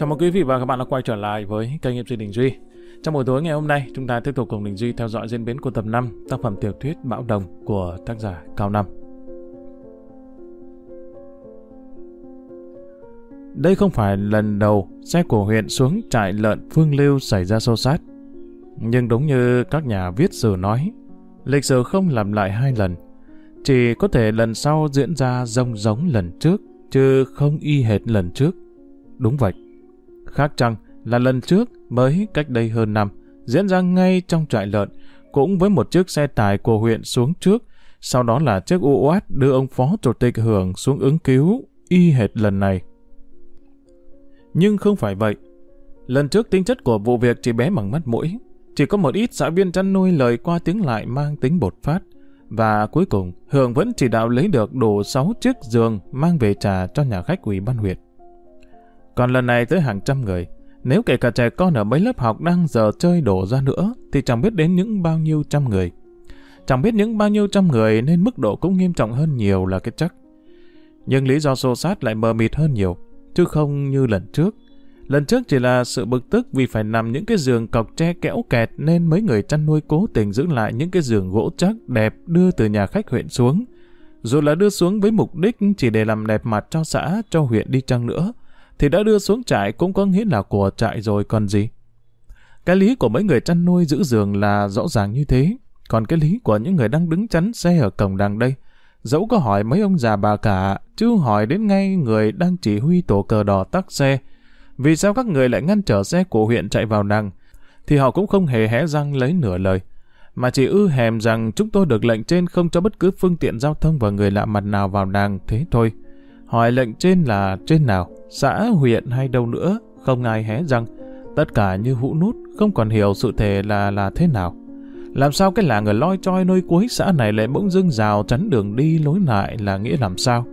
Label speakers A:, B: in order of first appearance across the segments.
A: Chào mừng quý vị và các bạn đã quay trở lại với kênh MC Đình Duy. Trong buổi tối ngày hôm nay, chúng ta tiếp tục cùng Đình Duy theo dõi diễn biến của tập 5 tác phẩm tiểu thuyết Bão Đồng của tác giả Cao Năm. Đây không phải lần đầu xe của huyện xuống trại lợn Phương Lưu xảy ra xô xát. Nhưng đúng như các nhà viết sử nói, lịch sử không làm lại hai lần. Chỉ có thể lần sau diễn ra rông giống lần trước, chứ không y hệt lần trước. Đúng vậy. Khác chăng là lần trước mới cách đây hơn năm, diễn ra ngay trong trại lợn, cũng với một chiếc xe tải của huyện xuống trước, sau đó là chiếc UOT đưa ông phó chủ tịch hưởng xuống ứng cứu y hệt lần này. Nhưng không phải vậy. Lần trước tính chất của vụ việc chỉ bé bằng mắt mũi, chỉ có một ít xã viên chăn nuôi lời qua tiếng lại mang tính bột phát, và cuối cùng Hưởng vẫn chỉ đạo lấy được đủ 6 chiếc giường mang về trà cho nhà khách ủy ban huyện. Còn lần này tới hàng trăm người, nếu kể cả trẻ con ở mấy lớp học đang giờ chơi đổ ra nữa, thì chẳng biết đến những bao nhiêu trăm người. Chẳng biết những bao nhiêu trăm người nên mức độ cũng nghiêm trọng hơn nhiều là cái chắc. Nhưng lý do xô sát lại mờ mịt hơn nhiều, chứ không như lần trước. Lần trước chỉ là sự bực tức vì phải nằm những cái giường cọc tre kẽo kẹt nên mấy người chăn nuôi cố tình giữ lại những cái giường gỗ chắc đẹp đưa từ nhà khách huyện xuống. Dù là đưa xuống với mục đích chỉ để làm đẹp mặt cho xã, cho huyện đi chăng nữa, thì đã đưa xuống trại cũng có nghĩa là của trại rồi còn gì. Cái lý của mấy người chăn nuôi giữ giường là rõ ràng như thế, còn cái lý của những người đang đứng chắn xe ở cổng đằng đây, dẫu có hỏi mấy ông già bà cả, chứ hỏi đến ngay người đang chỉ huy tổ cờ đỏ tắc xe, vì sao các người lại ngăn trở xe của huyện chạy vào đằng, thì họ cũng không hề hé răng lấy nửa lời, mà chỉ ư hèm rằng chúng tôi được lệnh trên không cho bất cứ phương tiện giao thông và người lạ mặt nào vào đằng thế thôi. Hỏi lệnh trên là trên nào, xã, huyện hay đâu nữa, không ai hé răng. Tất cả như hũ nút, không còn hiểu sự thể là là thế nào. Làm sao cái làng ở loi choi nơi cuối xã này lại bỗng dưng rào chắn đường đi lối lại là nghĩa làm sao?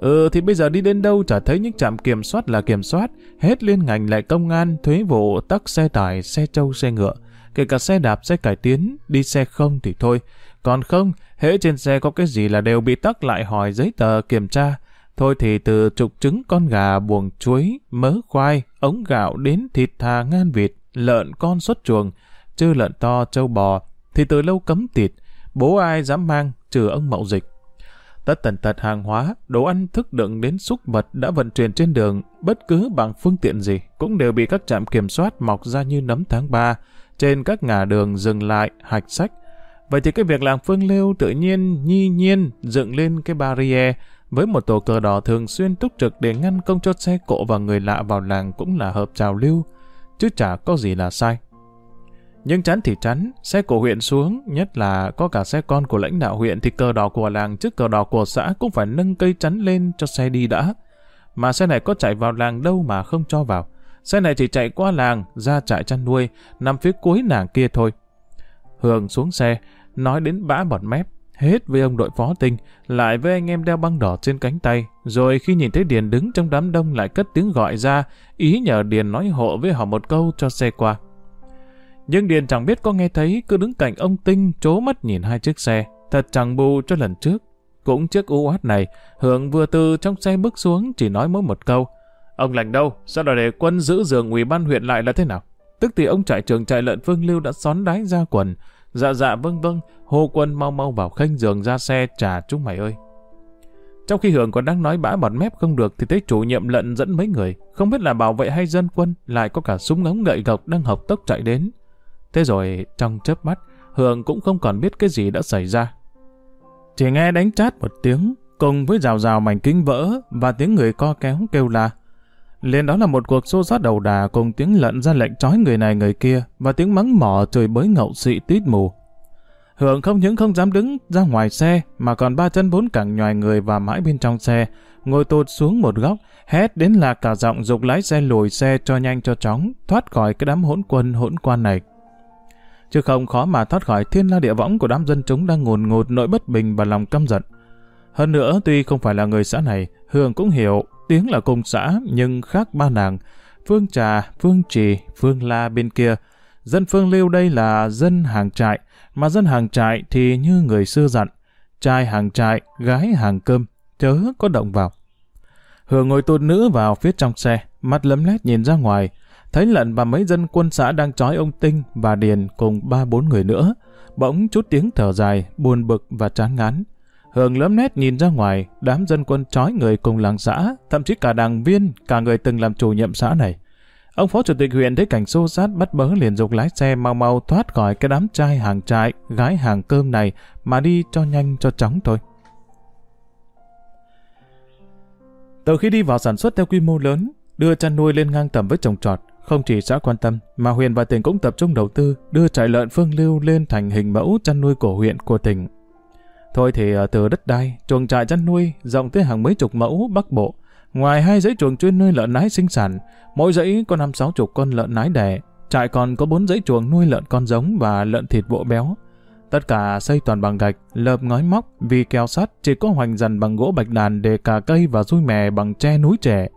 A: Ừ thì bây giờ đi đến đâu chả thấy những trạm kiểm soát là kiểm soát, hết liên ngành lại công an, thuế vụ, tắc xe tải, xe trâu, xe ngựa, kể cả xe đạp, xe cải tiến, đi xe không thì thôi. Còn không, hễ trên xe có cái gì là đều bị tắc lại hỏi giấy tờ kiểm tra. Thôi thì từ trục trứng con gà, buồng chuối, mớ khoai, ống gạo đến thịt thà ngan vịt, lợn con xuất chuồng, chứ lợn to, trâu bò, thì từ lâu cấm thịt, bố ai dám mang, trừ ông mậu dịch. Tất tần tật hàng hóa, đồ ăn thức đựng đến xúc vật đã vận chuyển trên đường, bất cứ bằng phương tiện gì, cũng đều bị các trạm kiểm soát mọc ra như nấm tháng 3, trên các ngã đường dừng lại, hạch sách. Vậy thì cái việc làng Phương lưu tự nhiên, nhi nhiên dựng lên cái barrier với một tổ cờ đỏ thường xuyên túc trực để ngăn công cho xe cộ và người lạ vào làng cũng là hợp trào lưu, chứ chả có gì là sai. Nhưng chắn thì chắn, xe của huyện xuống, nhất là có cả xe con của lãnh đạo huyện thì cờ đỏ của làng trước cờ đỏ của xã cũng phải nâng cây chắn lên cho xe đi đã. Mà xe này có chạy vào làng đâu mà không cho vào. Xe này chỉ chạy qua làng, ra trại chăn nuôi, nằm phía cuối làng kia thôi. Hường xuống xe, nói đến bã bọt mép, hết với ông đội phó tinh, lại với anh em đeo băng đỏ trên cánh tay, rồi khi nhìn thấy Điền đứng trong đám đông lại cất tiếng gọi ra, ý nhờ Điền nói hộ với họ một câu cho xe qua. Nhưng Điền chẳng biết có nghe thấy, cứ đứng cạnh ông Tinh chố mắt nhìn hai chiếc xe, thật chẳng bù cho lần trước. Cũng chiếc u này, Hưởng vừa từ trong xe bước xuống chỉ nói mỗi một câu. Ông lành đâu, sao đòi để quân giữ giường ủy ban huyện lại là thế nào? Tức thì ông trại trường trại lợn Phương Lưu đã xón đái ra quần. Dạ dạ vâng vâng, hô quân mau mau vào khênh giường ra xe trả chúng mày ơi. Trong khi Hưởng còn đang nói bã bọt mép không được thì thấy chủ nhiệm lận dẫn mấy người, không biết là bảo vệ hay dân quân, lại có cả súng ngóng gậy gộc đang học tốc chạy đến. Thế rồi trong chớp mắt, hưởng cũng không còn biết cái gì đã xảy ra. Chỉ nghe đánh chát một tiếng, cùng với rào rào mảnh kính vỡ và tiếng người co kéo kêu la. Liền đó là một cuộc xô xát đầu đà cùng tiếng lận ra lệnh trói người này người kia và tiếng mắng mỏ trời bới ngậu xị tít mù. Hưởng không những không dám đứng ra ngoài xe mà còn ba chân bốn cẳng nhòi người và mãi bên trong xe, ngồi tụt xuống một góc, hét đến là cả giọng dục lái xe lùi xe cho nhanh cho chóng, thoát khỏi cái đám hỗn quân hỗn quan này chứ không khó mà thoát khỏi thiên la địa võng của đám dân chúng đang ngồn ngột nỗi bất bình và lòng căm giận. Hơn nữa, tuy không phải là người xã này, Hương cũng hiểu tiếng là cùng xã nhưng khác ba nàng. Phương Trà, Phương Trì, Phương La bên kia. Dân Phương Liêu đây là dân hàng trại, mà dân hàng trại thì như người xưa dặn. Trai hàng trại, gái hàng cơm, chớ có động vào. Hương ngồi tôn nữ vào phía trong xe, mắt lấm lét nhìn ra ngoài, thấy lận và mấy dân quân xã đang trói ông Tinh và Điền cùng ba bốn người nữa. Bỗng chút tiếng thở dài, buồn bực và chán ngán. Hường lấm nét nhìn ra ngoài, đám dân quân trói người cùng làng xã, thậm chí cả đảng viên, cả người từng làm chủ nhiệm xã này. Ông phó chủ tịch huyện thấy cảnh xô sát bắt bớ liền dục lái xe mau mau thoát khỏi cái đám trai hàng trại, gái hàng cơm này mà đi cho nhanh cho chóng thôi. Từ khi đi vào sản xuất theo quy mô lớn, đưa chăn nuôi lên ngang tầm với trồng trọt, không chỉ xã quan tâm, mà huyện và tỉnh cũng tập trung đầu tư đưa trại lợn phương lưu lên thành hình mẫu chăn nuôi của huyện của tỉnh. Thôi thì à, từ đất đai, chuồng trại chăn nuôi rộng tới hàng mấy chục mẫu bắc bộ, ngoài hai dãy chuồng chuyên nuôi lợn nái sinh sản, mỗi dãy có năm sáu chục con lợn nái đẻ, trại còn có bốn dãy chuồng nuôi lợn con giống và lợn thịt bộ béo. Tất cả xây toàn bằng gạch, lợp ngói móc, vì keo sắt chỉ có hoành dần bằng gỗ bạch đàn để cả cây và rui mè bằng tre núi trẻ.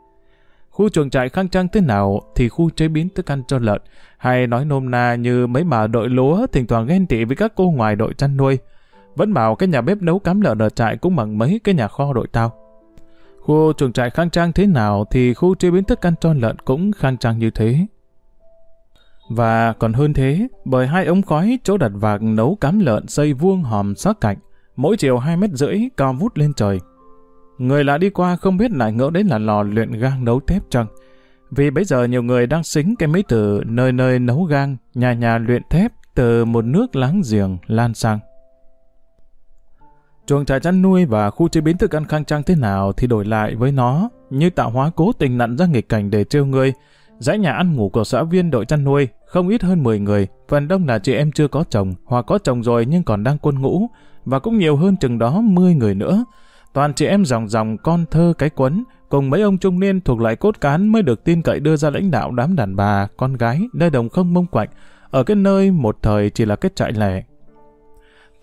A: Khu chuồng trại khang trang thế nào thì khu chế biến thức ăn cho lợn, hay nói nôm na như mấy bà đội lúa thỉnh thoảng ghen tị với các cô ngoài đội chăn nuôi. Vẫn bảo cái nhà bếp nấu cám lợn ở trại cũng bằng mấy cái nhà kho đội tao. Khu chuồng trại khang trang thế nào thì khu chế biến thức ăn cho lợn cũng khang trang như thế. Và còn hơn thế, bởi hai ống khói chỗ đặt vạc nấu cám lợn xây vuông hòm sát cạnh, mỗi chiều hai mét rưỡi cao vút lên trời. Người lạ đi qua không biết lại ngỡ đến là lò luyện gang nấu thép chăng. Vì bây giờ nhiều người đang xính cái mấy từ nơi nơi nấu gang, nhà nhà luyện thép từ một nước láng giềng lan sang. Chuồng trại chăn nuôi và khu chế biến thức ăn khang trang thế nào thì đổi lại với nó, như tạo hóa cố tình nặn ra nghịch cảnh để trêu người. Dãy nhà ăn ngủ của xã viên đội chăn nuôi không ít hơn 10 người, phần đông là chị em chưa có chồng hoặc có chồng rồi nhưng còn đang quân ngũ, và cũng nhiều hơn chừng đó 10 người nữa. Toàn chị em dòng dòng con thơ cái quấn, cùng mấy ông trung niên thuộc lại cốt cán mới được tin cậy đưa ra lãnh đạo đám đàn bà, con gái, nơi đồng không mông quạnh, ở cái nơi một thời chỉ là cái trại lẻ.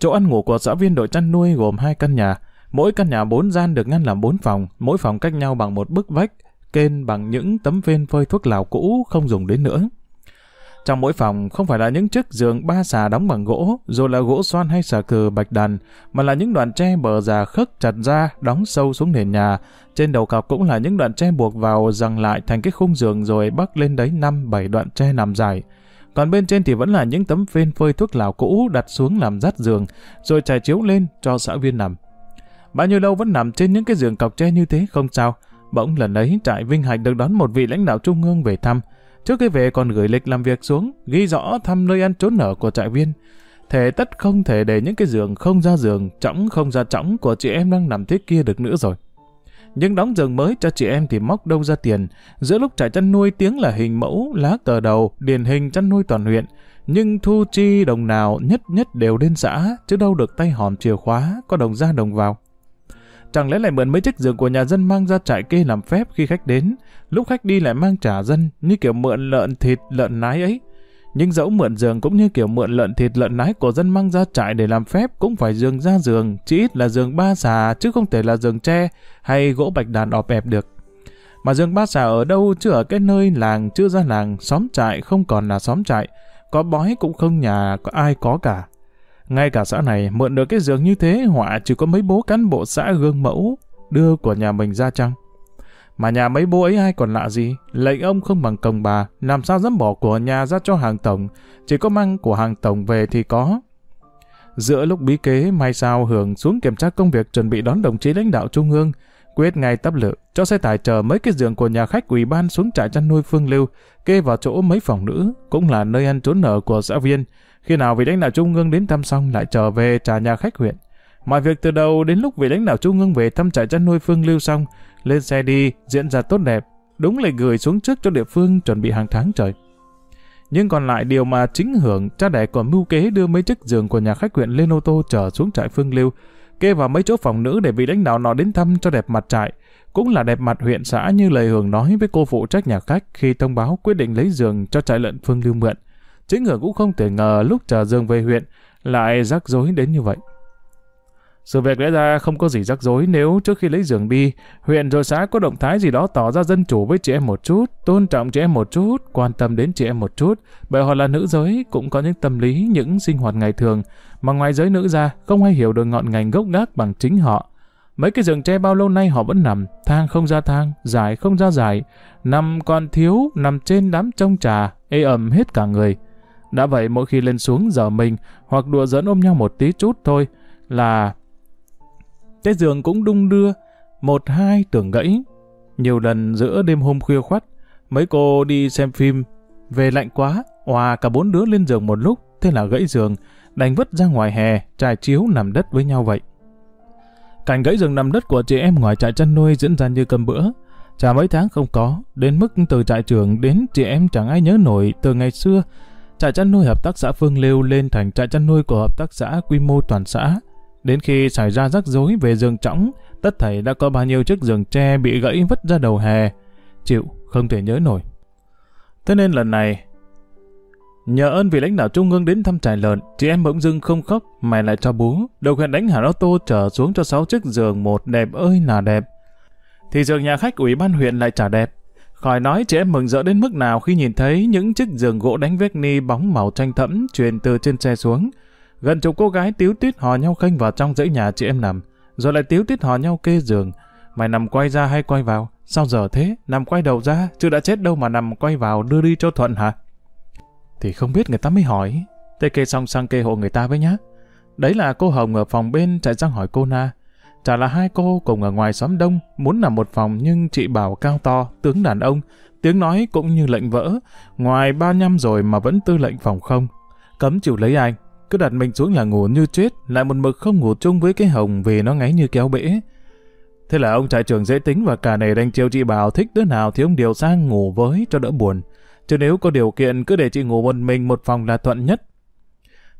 A: Chỗ ăn ngủ của xã viên đội chăn nuôi gồm hai căn nhà, mỗi căn nhà bốn gian được ngăn làm bốn phòng, mỗi phòng cách nhau bằng một bức vách, kênh bằng những tấm phên phơi thuốc lào cũ không dùng đến nữa. Trong mỗi phòng không phải là những chiếc giường ba xà đóng bằng gỗ, rồi là gỗ xoan hay xà cừ bạch đàn, mà là những đoạn tre bờ già khấc chặt ra, đóng sâu xuống nền nhà. Trên đầu cọc cũng là những đoạn tre buộc vào rằng lại thành cái khung giường rồi bắc lên đấy năm bảy đoạn tre nằm dài. Còn bên trên thì vẫn là những tấm phên phơi thuốc lào cũ đặt xuống làm rát giường, rồi trải chiếu lên cho xã viên nằm. Bao nhiêu lâu vẫn nằm trên những cái giường cọc tre như thế không sao. Bỗng lần ấy trại Vinh Hạnh được đón một vị lãnh đạo trung ương về thăm. Trước khi về còn gửi lịch làm việc xuống, ghi rõ thăm nơi ăn trốn ở của trại viên. Thể tất không thể để những cái giường không ra giường, trõng không ra trõng của chị em đang nằm thế kia được nữa rồi. Nhưng đóng giường mới cho chị em thì móc đâu ra tiền. Giữa lúc trại chăn nuôi tiếng là hình mẫu, lá cờ đầu, điển hình chăn nuôi toàn huyện. Nhưng thu chi đồng nào nhất nhất đều lên xã, chứ đâu được tay hòm chìa khóa, có đồng ra đồng vào. Chẳng lẽ lại mượn mấy chiếc giường của nhà dân mang ra trại kê làm phép khi khách đến, lúc khách đi lại mang trả dân như kiểu mượn lợn thịt lợn nái ấy. Nhưng dẫu mượn giường cũng như kiểu mượn lợn thịt lợn nái của dân mang ra trại để làm phép cũng phải giường ra giường, chỉ ít là giường ba xà chứ không thể là giường tre hay gỗ bạch đàn ọp ẹp được. Mà giường ba xà ở đâu chứ ở cái nơi làng chưa ra làng, xóm trại không còn là xóm trại, có bói cũng không nhà có ai có cả. Ngay cả xã này mượn được cái giường như thế họa chỉ có mấy bố cán bộ xã gương mẫu đưa của nhà mình ra chăng. Mà nhà mấy bố ấy ai còn lạ gì, lệnh ông không bằng công bà, làm sao dám bỏ của nhà ra cho hàng tổng, chỉ có mang của hàng tổng về thì có. Giữa lúc bí kế, mai sao hưởng xuống kiểm tra công việc chuẩn bị đón đồng chí lãnh đạo trung ương, quyết ngay tấp lự, cho xe tải chờ mấy cái giường của nhà khách ủy ban xuống trại chăn nuôi Phương Lưu, kê vào chỗ mấy phòng nữ, cũng là nơi ăn trốn nở của xã viên. Khi nào vị lãnh đạo trung ương đến thăm xong lại trở về trả nhà khách huyện. Mọi việc từ đầu đến lúc vị lãnh đạo trung ương về thăm trại chăn nuôi Phương Lưu xong, lên xe đi, diễn ra tốt đẹp, đúng là gửi xuống trước cho địa phương chuẩn bị hàng tháng trời. Nhưng còn lại điều mà chính hưởng, cha đẻ còn mưu kế đưa mấy chiếc giường của nhà khách huyện lên ô tô chở xuống trại Phương Lưu, kê vào mấy chỗ phòng nữ để vị lãnh đạo nọ đến thăm cho đẹp mặt trại, cũng là đẹp mặt huyện xã như lời Hưởng nói với cô phụ trách nhà khách khi thông báo quyết định lấy giường cho trại lợn Phương Lưu mượn. Chính Hưởng cũng không thể ngờ lúc chờ giường về huyện lại rắc rối đến như vậy. Sự việc lẽ ra không có gì rắc rối nếu trước khi lấy giường đi, huyện rồi xã có động thái gì đó tỏ ra dân chủ với chị em một chút, tôn trọng chị em một chút, quan tâm đến chị em một chút, bởi họ là nữ giới cũng có những tâm lý, những sinh hoạt ngày thường, mà ngoài giới nữ ra không ai hiểu được ngọn ngành gốc gác bằng chính họ. Mấy cái giường tre bao lâu nay họ vẫn nằm, thang không ra thang, dài không ra dài nằm còn thiếu, nằm trên đám trông trà, ê ẩm hết cả người. Đã vậy mỗi khi lên xuống giờ mình, hoặc đùa giỡn ôm nhau một tí chút thôi, là... Cái giường cũng đung đưa, một hai tưởng gãy. Nhiều lần giữa đêm hôm khuya khoắt, mấy cô đi xem phim, về lạnh quá, hòa cả bốn đứa lên giường một lúc, thế là gãy giường, đành vứt ra ngoài hè, trải chiếu nằm đất với nhau vậy. Cảnh gãy rừng nằm đất của chị em ngoài trại chăn nuôi diễn ra như cơm bữa. Chả mấy tháng không có, đến mức từ trại trưởng đến chị em chẳng ai nhớ nổi từ ngày xưa. Trại chăn nuôi hợp tác xã Phương Liêu lên thành trại chăn nuôi của hợp tác xã quy mô toàn xã. Đến khi xảy ra rắc rối về giường trõng, tất thảy đã có bao nhiêu chiếc giường tre bị gãy vứt ra đầu hè. Chịu, không thể nhớ nổi. Thế nên lần này, Nhờ ơn vị lãnh đạo trung ương đến thăm trại lợn, chị em bỗng dưng không khóc, mày lại cho bú. Đầu hẹn đánh hẳn ô tô trở xuống cho sáu chiếc giường một đẹp ơi là đẹp. Thì giường nhà khách ủy ban huyện lại trả đẹp. Khỏi nói chị em mừng rỡ đến mức nào khi nhìn thấy những chiếc giường gỗ đánh vét ni bóng màu tranh thẫm truyền từ trên xe xuống. Gần chục cô gái tiếu tít hò nhau khênh vào trong dãy nhà chị em nằm, rồi lại tiếu tít hò nhau kê giường. Mày nằm quay ra hay quay vào? Sao giờ thế? Nằm quay đầu ra, chứ đã chết đâu mà nằm quay vào đưa đi cho thuận hả? Thì không biết người ta mới hỏi. Tê kê xong sang kê hộ người ta với nhá. Đấy là cô Hồng ở phòng bên chạy sang hỏi cô Na. Chả là hai cô cùng ở ngoài xóm đông, muốn nằm một phòng nhưng chị bảo cao to, tướng đàn ông, tiếng nói cũng như lệnh vỡ, ngoài ba năm rồi mà vẫn tư lệnh phòng không. Cấm chịu lấy anh, cứ đặt mình xuống là ngủ như chết, lại một mực không ngủ chung với cái hồng vì nó ngáy như kéo bể. Thế là ông trại trưởng dễ tính và cả này đành chiêu chị bảo thích đứa nào thì ông điều sang ngủ với cho đỡ buồn chứ nếu có điều kiện cứ để chị ngủ một mình một phòng là thuận nhất.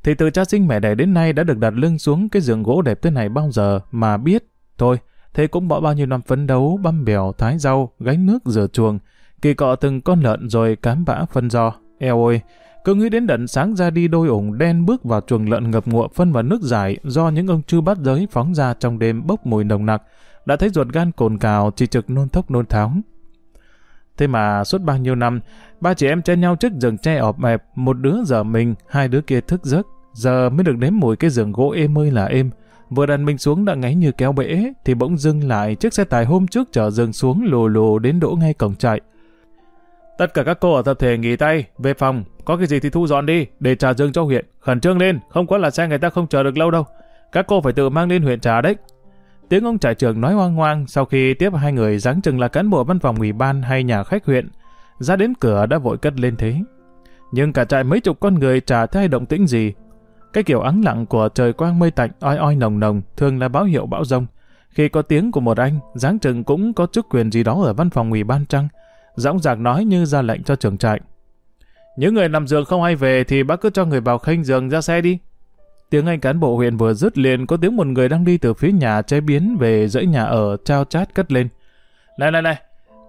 A: Thì từ cha sinh mẹ đẻ đến nay đã được đặt lưng xuống cái giường gỗ đẹp thế này bao giờ mà biết. Thôi, thế cũng bỏ bao nhiêu năm phấn đấu, băm bèo, thái rau, gánh nước, rửa chuồng, kỳ cọ từng con lợn rồi cám bã phân giò. Eo ơi, cứ nghĩ đến đận sáng ra đi đôi ủng đen bước vào chuồng lợn ngập ngụa phân và nước giải do những ông chư bắt giới phóng ra trong đêm bốc mùi nồng nặc, đã thấy ruột gan cồn cào chỉ trực nôn thốc nôn tháo. Thế mà suốt bao nhiêu năm, ba chị em chen nhau trước giường tre ọp ẹp, một đứa giờ mình, hai đứa kia thức giấc, giờ mới được nếm mùi cái giường gỗ êm ơi là êm. Vừa đàn mình xuống đã ngáy như kéo bể, thì bỗng dưng lại chiếc xe tải hôm trước chở giường xuống lù lù đến đỗ ngay cổng trại. Tất cả các cô ở tập thể nghỉ tay, về phòng, có cái gì thì thu dọn đi, để trả dương cho huyện. Khẩn trương lên, không có là xe người ta không chờ được lâu đâu. Các cô phải tự mang lên huyện trả đấy. Tiếng ông trại trưởng nói hoang hoang sau khi tiếp hai người dáng chừng là cán bộ văn phòng ủy ban hay nhà khách huyện. Ra đến cửa đã vội cất lên thế. Nhưng cả trại mấy chục con người chả thấy động tĩnh gì. Cái kiểu ắng lặng của trời quang mây tạnh oi oi nồng nồng thường là báo hiệu bão rông. Khi có tiếng của một anh, dáng chừng cũng có chức quyền gì đó ở văn phòng ủy ban trăng. Dõng dạc nói như ra lệnh cho trưởng trại. Những người nằm giường không hay về thì bác cứ cho người vào khênh giường ra xe đi. Tiếng anh cán bộ huyện vừa dứt liền có tiếng một người đang đi từ phía nhà chế biến về dãy nhà ở trao chát cất lên. Này này này,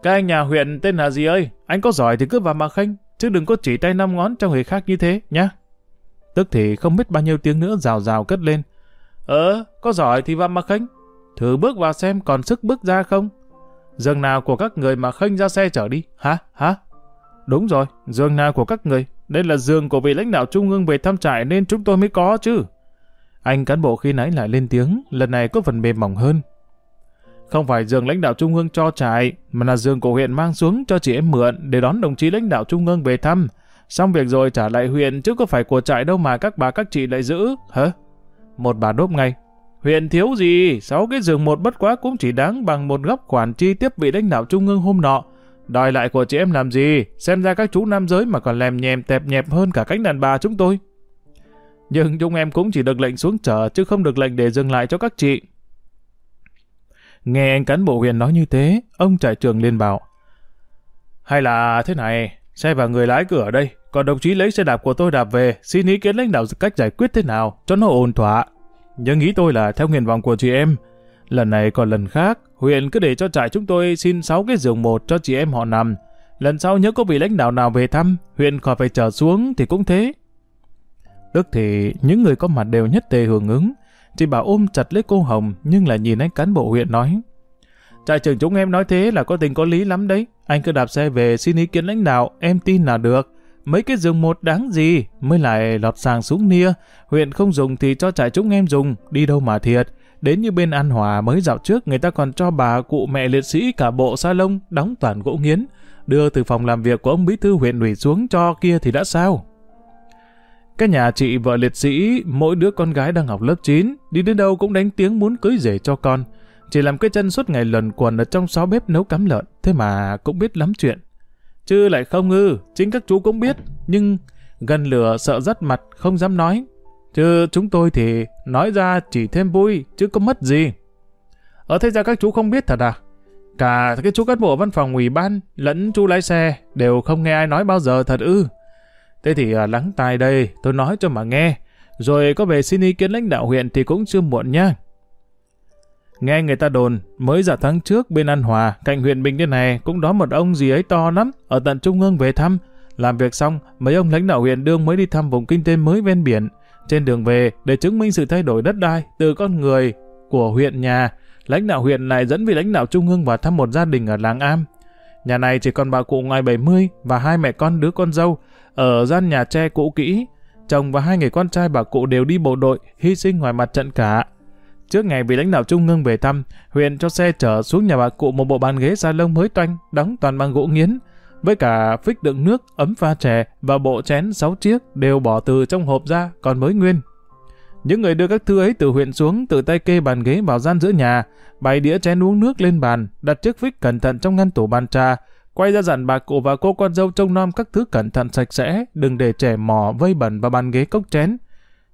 A: các anh nhà huyện tên là gì ơi? Anh có giỏi thì cứ vào mà khanh, chứ đừng có chỉ tay năm ngón cho người khác như thế, nhá. Tức thì không biết bao nhiêu tiếng nữa rào rào cất lên. Ờ, có giỏi thì vào mà khanh. Thử bước vào xem còn sức bước ra không? Giường nào của các người mà khênh ra xe chở đi, hả? Hả? Đúng rồi, giường nào của các người? Đây là giường của vị lãnh đạo trung ương về thăm trại nên chúng tôi mới có chứ. Anh cán bộ khi nãy lại lên tiếng, lần này có phần mềm mỏng hơn. Không phải giường lãnh đạo trung ương cho trại, mà là giường của huyện mang xuống cho chị em mượn để đón đồng chí lãnh đạo trung ương về thăm. Xong việc rồi trả lại huyện chứ có phải của trại đâu mà các bà các chị lại giữ, hả? Một bà đốp ngay. Huyện thiếu gì, sáu cái giường một bất quá cũng chỉ đáng bằng một góc khoản chi tiếp vị lãnh đạo trung ương hôm nọ. Đòi lại của chị em làm gì, xem ra các chú nam giới mà còn lèm nhèm tẹp nhẹp hơn cả cánh đàn bà chúng tôi. Nhưng chúng em cũng chỉ được lệnh xuống chợ chứ không được lệnh để dừng lại cho các chị. Nghe anh cán bộ huyện nói như thế, ông trại trường liền bảo. Hay là thế này, xe và người lái cửa đây, còn đồng chí lấy xe đạp của tôi đạp về, xin ý kiến lãnh đạo cách giải quyết thế nào, cho nó ổn thỏa. Nhưng nghĩ tôi là theo nguyện vọng của chị em, lần này còn lần khác, huyện cứ để cho trại chúng tôi xin 6 cái giường một cho chị em họ nằm. Lần sau nhớ có vị lãnh đạo nào về thăm, huyện khỏi phải trở xuống thì cũng thế. Tức thì những người có mặt đều nhất tề hưởng ứng. Chị bảo ôm chặt lấy cô Hồng nhưng lại nhìn anh cán bộ huyện nói. Trại trưởng chúng em nói thế là có tình có lý lắm đấy. Anh cứ đạp xe về xin ý kiến lãnh đạo, em tin là được. Mấy cái giường một đáng gì, mới lại lọt sàng xuống nia. Huyện không dùng thì cho trại chúng em dùng, đi đâu mà thiệt. đến như bên An Hòa mới dạo trước người ta còn cho bà cụ mẹ liệt sĩ cả bộ sa lông đóng toàn gỗ nghiến, đưa từ phòng làm việc của ông bí thư huyện ủy xuống cho kia thì đã sao? Cái nhà chị vợ liệt sĩ, mỗi đứa con gái đang học lớp 9, đi đến đâu cũng đánh tiếng muốn cưới rể cho con. Chỉ làm cái chân suốt ngày lần quần ở trong xó bếp nấu cắm lợn, thế mà cũng biết lắm chuyện. Chứ lại không ư, chính các chú cũng biết, nhưng gần lửa sợ rất mặt, không dám nói. Chứ chúng tôi thì nói ra chỉ thêm vui, chứ có mất gì. Ở thế ra các chú không biết thật à? Cả cái chú cán bộ văn phòng ủy ban lẫn chú lái xe đều không nghe ai nói bao giờ thật ư. Thế thì à, lắng tai đây, tôi nói cho mà nghe. Rồi có về xin ý kiến lãnh đạo huyện thì cũng chưa muộn nha. Nghe người ta đồn, mới giả tháng trước bên An Hòa, cạnh huyện Bình Điên này cũng đó một ông gì ấy to lắm, ở tận Trung ương về thăm. Làm việc xong, mấy ông lãnh đạo huyện đương mới đi thăm vùng kinh tế mới ven biển. Trên đường về, để chứng minh sự thay đổi đất đai từ con người của huyện nhà, lãnh đạo huyện lại dẫn vị lãnh đạo trung ương vào thăm một gia đình ở làng Am. Nhà này chỉ còn bà cụ ngoài 70 và hai mẹ con đứa con dâu, ở gian nhà tre cũ kỹ. Chồng và hai người con trai bà cụ đều đi bộ đội, hy sinh ngoài mặt trận cả. Trước ngày vị lãnh đạo trung ương về thăm, huyện cho xe chở xuống nhà bà cụ một bộ bàn ghế lông mới toanh, đóng toàn bằng gỗ nghiến, với cả phích đựng nước, ấm pha chè và bộ chén 6 chiếc đều bỏ từ trong hộp ra, còn mới nguyên. Những người đưa các thư ấy từ huyện xuống, tự tay kê bàn ghế vào gian giữa nhà, bày đĩa chén uống nước lên bàn, đặt chiếc phích cẩn thận trong ngăn tủ bàn trà, quay ra dặn bà cụ và cô con dâu trông nom các thứ cẩn thận sạch sẽ, đừng để trẻ mò vây bẩn vào bàn ghế cốc chén.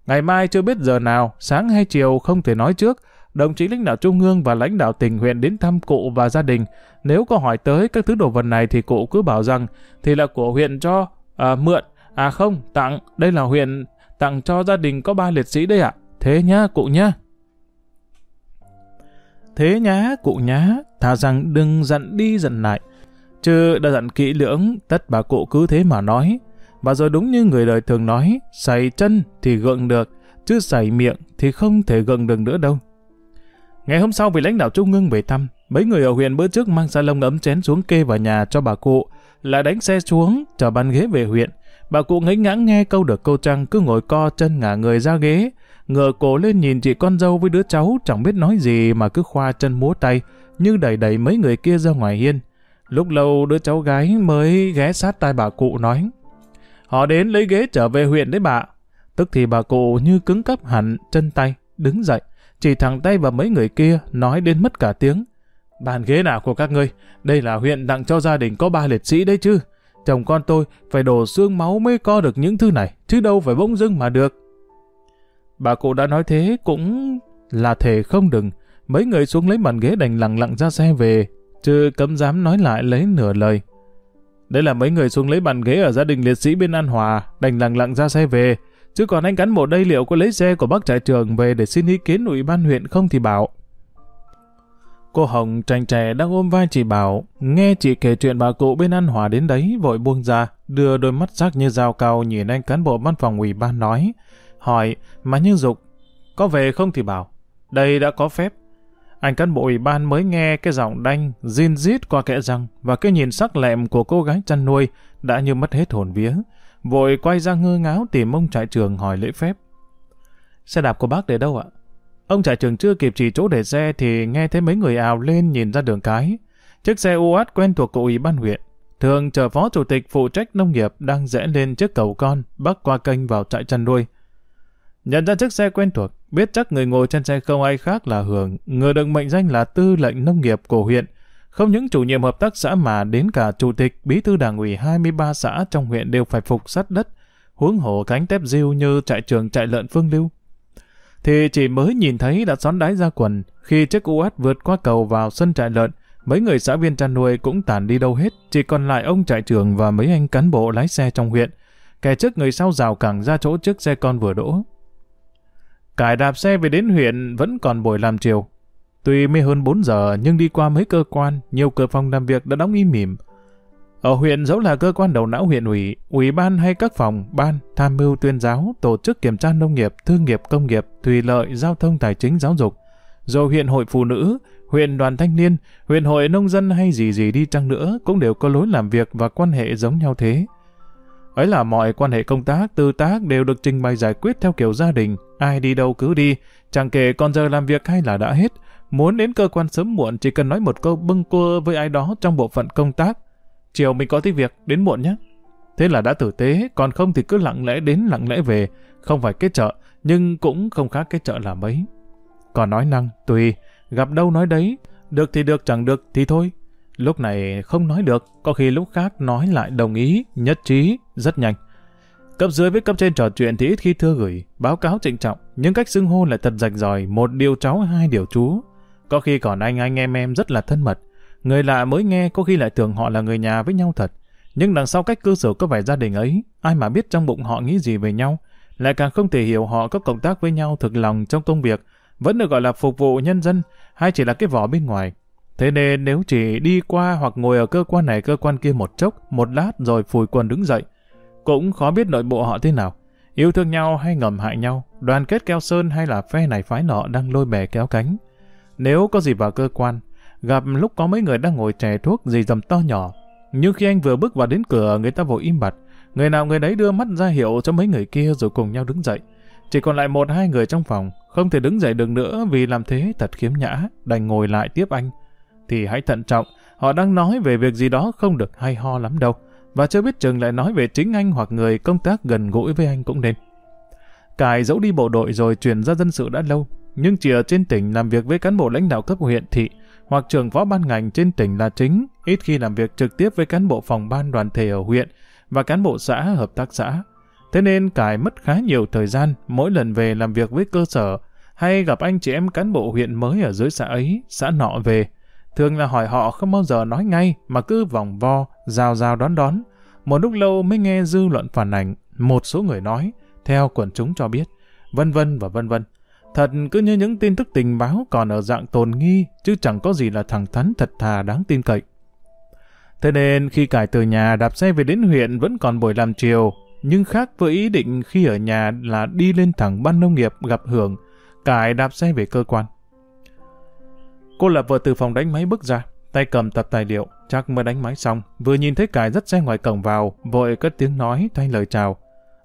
A: Ngày mai chưa biết giờ nào, sáng hay chiều không thể nói trước, đồng chí lãnh đạo trung ương và lãnh đạo tỉnh huyện đến thăm cụ và gia đình. Nếu có hỏi tới các thứ đồ vật này thì cụ cứ bảo rằng thì là của huyện cho, à, mượn, à không, tặng, đây là huyện tặng cho gia đình có ba liệt sĩ đây ạ. Thế nhá, cụ nhá. Thế nhá, cụ nhá, thà rằng đừng giận đi giận lại. Chứ đã dặn kỹ lưỡng, tất bà cụ cứ thế mà nói. Và rồi đúng như người đời thường nói, sảy chân thì gượng được, chứ sảy miệng thì không thể gượng được nữa đâu. Ngày hôm sau vị lãnh đạo trung ương về thăm, mấy người ở huyện bữa trước mang sa lông ấm chén xuống kê vào nhà cho bà cụ, lại đánh xe xuống, chờ bàn ghế về huyện. Bà cụ ngấy ngãng nghe câu được câu trăng cứ ngồi co chân ngả người ra ghế, ngờ cổ lên nhìn chị con dâu với đứa cháu chẳng biết nói gì mà cứ khoa chân múa tay, như đẩy đẩy mấy người kia ra ngoài hiên. Lúc lâu đứa cháu gái mới ghé sát tai bà cụ nói, Họ đến lấy ghế trở về huyện đấy bà. Tức thì bà cụ như cứng cắp hẳn chân tay, đứng dậy, chỉ thẳng tay vào mấy người kia, nói đến mất cả tiếng. Bàn ghế nào của các ngươi? Đây là huyện tặng cho gia đình có ba liệt sĩ đấy chứ. Chồng con tôi phải đổ xương máu mới co được những thứ này, chứ đâu phải bỗng dưng mà được. Bà cụ đã nói thế cũng là thể không đừng. Mấy người xuống lấy bàn ghế đành lặng lặng ra xe về, chứ cấm dám nói lại lấy nửa lời. Đây là mấy người xuống lấy bàn ghế ở gia đình liệt sĩ bên An Hòa, đành lặng lặng ra xe về. Chứ còn anh cán bộ đây liệu có lấy xe của bác trại trường về để xin ý kiến ủy ban huyện không thì bảo. Cô Hồng trành trẻ đang ôm vai chị Bảo, nghe chị kể chuyện bà cụ bên An Hòa đến đấy, vội buông ra, đưa đôi mắt sắc như dao cao nhìn anh cán bộ văn phòng ủy ban nói, hỏi, mà như dục, có về không thì bảo, đây đã có phép, anh cán bộ ủy ban mới nghe cái giọng đanh, zin rít qua kẽ răng và cái nhìn sắc lẹm của cô gái chăn nuôi đã như mất hết hồn vía. Vội quay ra ngơ ngáo tìm ông trại trường hỏi lễ phép. Xe đạp của bác để đâu ạ? Ông trại trường chưa kịp chỉ chỗ để xe thì nghe thấy mấy người ào lên nhìn ra đường cái. Chiếc xe UAT quen thuộc của ủy ban huyện. Thường chờ phó chủ tịch phụ trách nông nghiệp đang rẽ lên chiếc cầu con bắc qua kênh vào trại chăn nuôi. Nhận ra chiếc xe quen thuộc, biết chắc người ngồi trên xe không ai khác là hưởng người được mệnh danh là tư lệnh nông nghiệp của huyện. Không những chủ nhiệm hợp tác xã mà đến cả chủ tịch, bí thư đảng ủy 23 xã trong huyện đều phải phục sắt đất, huống hồ cánh tép diêu như trại trường trại lợn phương lưu. Thì chỉ mới nhìn thấy đã xón đáy ra quần, khi chiếc UAT vượt qua cầu vào sân trại lợn, mấy người xã viên chăn nuôi cũng tản đi đâu hết, chỉ còn lại ông trại trưởng và mấy anh cán bộ lái xe trong huyện. Kẻ trước người sau rào cẳng ra chỗ chiếc xe con vừa đỗ, Cải đạp xe về đến huyện vẫn còn buổi làm chiều. Tuy mới hơn 4 giờ nhưng đi qua mấy cơ quan, nhiều cửa phòng làm việc đã đóng im mỉm. Ở huyện dẫu là cơ quan đầu não huyện ủy, ủy ban hay các phòng, ban, tham mưu tuyên giáo, tổ chức kiểm tra nông nghiệp, thương nghiệp, công nghiệp, thủy lợi, giao thông tài chính, giáo dục, rồi huyện hội phụ nữ, huyện đoàn thanh niên, huyện hội nông dân hay gì gì đi chăng nữa cũng đều có lối làm việc và quan hệ giống nhau thế. Ấy là mọi quan hệ công tác, tư tác đều được trình bày giải quyết theo kiểu gia đình. Ai đi đâu cứ đi, chẳng kể còn giờ làm việc hay là đã hết. Muốn đến cơ quan sớm muộn chỉ cần nói một câu bưng cua với ai đó trong bộ phận công tác. Chiều mình có tí việc, đến muộn nhé. Thế là đã tử tế, còn không thì cứ lặng lẽ đến lặng lẽ về. Không phải kết chợ, nhưng cũng không khác kết chợ là mấy. Còn nói năng, tùy, gặp đâu nói đấy, được thì được chẳng được thì thôi. Lúc này không nói được, có khi lúc khác nói lại đồng ý, nhất trí, rất nhanh. Cấp dưới với cấp trên trò chuyện thì ít khi thưa gửi, báo cáo trịnh trọng, nhưng cách xưng hô lại thật rạch ròi, một điều cháu hai điều chú. Có khi còn anh anh em em rất là thân mật. Người lạ mới nghe có khi lại tưởng họ là người nhà với nhau thật. Nhưng đằng sau cách cư xử có vẻ gia đình ấy, ai mà biết trong bụng họ nghĩ gì về nhau, lại càng không thể hiểu họ có cộng tác với nhau thực lòng trong công việc, vẫn được gọi là phục vụ nhân dân, hay chỉ là cái vỏ bên ngoài. Thế nên nếu chỉ đi qua hoặc ngồi ở cơ quan này cơ quan kia một chốc, một lát rồi phùi quần đứng dậy, cũng khó biết nội bộ họ thế nào. Yêu thương nhau hay ngầm hại nhau, đoàn kết keo sơn hay là phe này phái nọ đang lôi bè kéo cánh. Nếu có gì vào cơ quan, gặp lúc có mấy người đang ngồi chè thuốc gì dầm to nhỏ, nhưng khi anh vừa bước vào đến cửa người ta vội im bặt, người nào người đấy đưa mắt ra hiệu cho mấy người kia rồi cùng nhau đứng dậy. Chỉ còn lại một hai người trong phòng, không thể đứng dậy được nữa vì làm thế thật khiếm nhã, đành ngồi lại tiếp anh. Thì hãy thận trọng, họ đang nói về việc gì đó không được hay ho lắm đâu, và chưa biết chừng lại nói về chính anh hoặc người công tác gần gũi với anh cũng nên. Cải dẫu đi bộ đội rồi chuyển ra dân sự đã lâu, nhưng chỉ ở trên tỉnh làm việc với cán bộ lãnh đạo cấp huyện thị hoặc trưởng phó ban ngành trên tỉnh là chính, ít khi làm việc trực tiếp với cán bộ phòng ban đoàn thể ở huyện và cán bộ xã hợp tác xã. Thế nên Cải mất khá nhiều thời gian mỗi lần về làm việc với cơ sở hay gặp anh chị em cán bộ huyện mới ở dưới xã ấy, xã nọ về. Thường là hỏi họ không bao giờ nói ngay mà cứ vòng vo, rào rào đón đón. Một lúc lâu mới nghe dư luận phản ảnh, một số người nói, theo quần chúng cho biết, vân vân và vân vân. Thật cứ như những tin tức tình báo còn ở dạng tồn nghi, chứ chẳng có gì là thẳng thắn thật thà đáng tin cậy. Thế nên khi cải từ nhà đạp xe về đến huyện vẫn còn buổi làm chiều, nhưng khác với ý định khi ở nhà là đi lên thẳng ban nông nghiệp gặp Hưởng, cải đạp xe về cơ quan. Cô Lập vừa từ phòng đánh máy bước ra, tay cầm tập tài liệu, chắc mới đánh máy xong, vừa nhìn thấy cải dắt xe ngoài cổng vào, vội cất tiếng nói thay lời chào.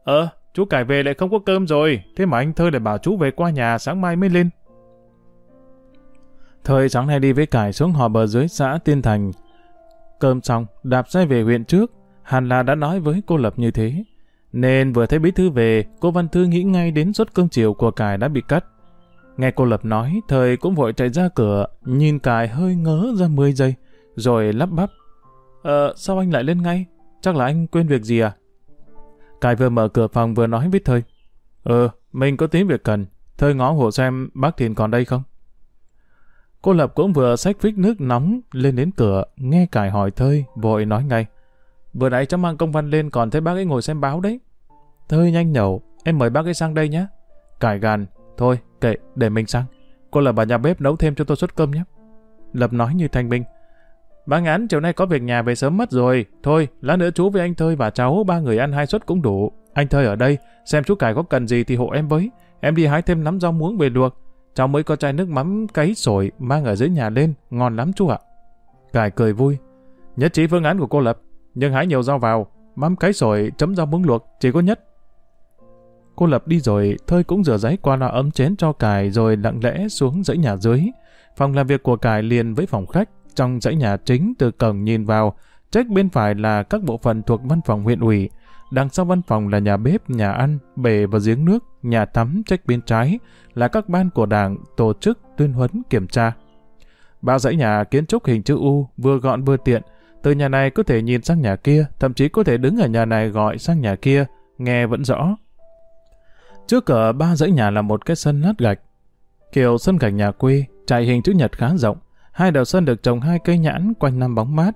A: Ờ, chú cải về lại không có cơm rồi, thế mà anh Thơ lại bảo chú về qua nhà sáng mai mới lên. Thời sáng nay đi với cải xuống hò bờ dưới xã Tiên Thành. Cơm xong, đạp xe về huyện trước, hẳn là đã nói với cô Lập như thế. Nên vừa thấy bí thư về, cô Văn Thư nghĩ ngay đến suất cơm chiều của cải đã bị cắt. Nghe cô Lập nói, thời cũng vội chạy ra cửa, nhìn cài hơi ngớ ra 10 giây, rồi lắp bắp. Ờ, sao anh lại lên ngay? Chắc là anh quên việc gì à? cài vừa mở cửa phòng vừa nói với Thời. Ờ, mình có tí việc cần. Thời ngó hồ xem bác Thìn còn đây không? Cô Lập cũng vừa xách phích nước nóng lên đến cửa, nghe Cải hỏi Thơi, vội nói ngay. Vừa nãy cháu mang công văn lên còn thấy bác ấy ngồi xem báo đấy. Thơi nhanh nhẩu, em mời bác ấy sang đây nhé. Cải gàn, thôi, kệ, để mình sang. Cô là bà nhà bếp nấu thêm cho tôi suất cơm nhé. Lập nói như thanh minh. Bà ngán chiều nay có việc nhà về sớm mất rồi. Thôi, lát nữa chú với anh Thơi và cháu ba người ăn hai suất cũng đủ. Anh Thơi ở đây, xem chú Cải có cần gì thì hộ em với. Em đi hái thêm nắm rau muống về luộc. Cháu mới có chai nước mắm cấy sổi mang ở dưới nhà lên, ngon lắm chú ạ. Cải cười vui. Nhất trí phương án của cô Lập, nhưng hái nhiều rau vào, mắm cấy sổi chấm rau muống luộc, chỉ có nhất. Cô Lập đi rồi, Thơi cũng rửa giấy qua loa ấm chén cho Cải rồi lặng lẽ xuống dãy nhà dưới. Phòng làm việc của Cải liền với phòng khách, trong dãy nhà chính từ cổng nhìn vào, trách bên phải là các bộ phận thuộc văn phòng huyện ủy, đằng sau văn phòng là nhà bếp, nhà ăn, bể và giếng nước, nhà tắm trách bên trái là các ban của đảng, tổ chức, tuyên huấn, kiểm tra. Ba dãy nhà kiến trúc hình chữ U, vừa gọn vừa tiện, từ nhà này có thể nhìn sang nhà kia, thậm chí có thể đứng ở nhà này gọi sang nhà kia, nghe vẫn rõ. Trước cửa ba dãy nhà là một cái sân lát gạch. Kiểu sân gạch nhà quê, trại hình chữ nhật khá rộng, Hai đầu sân được trồng hai cây nhãn quanh năm bóng mát.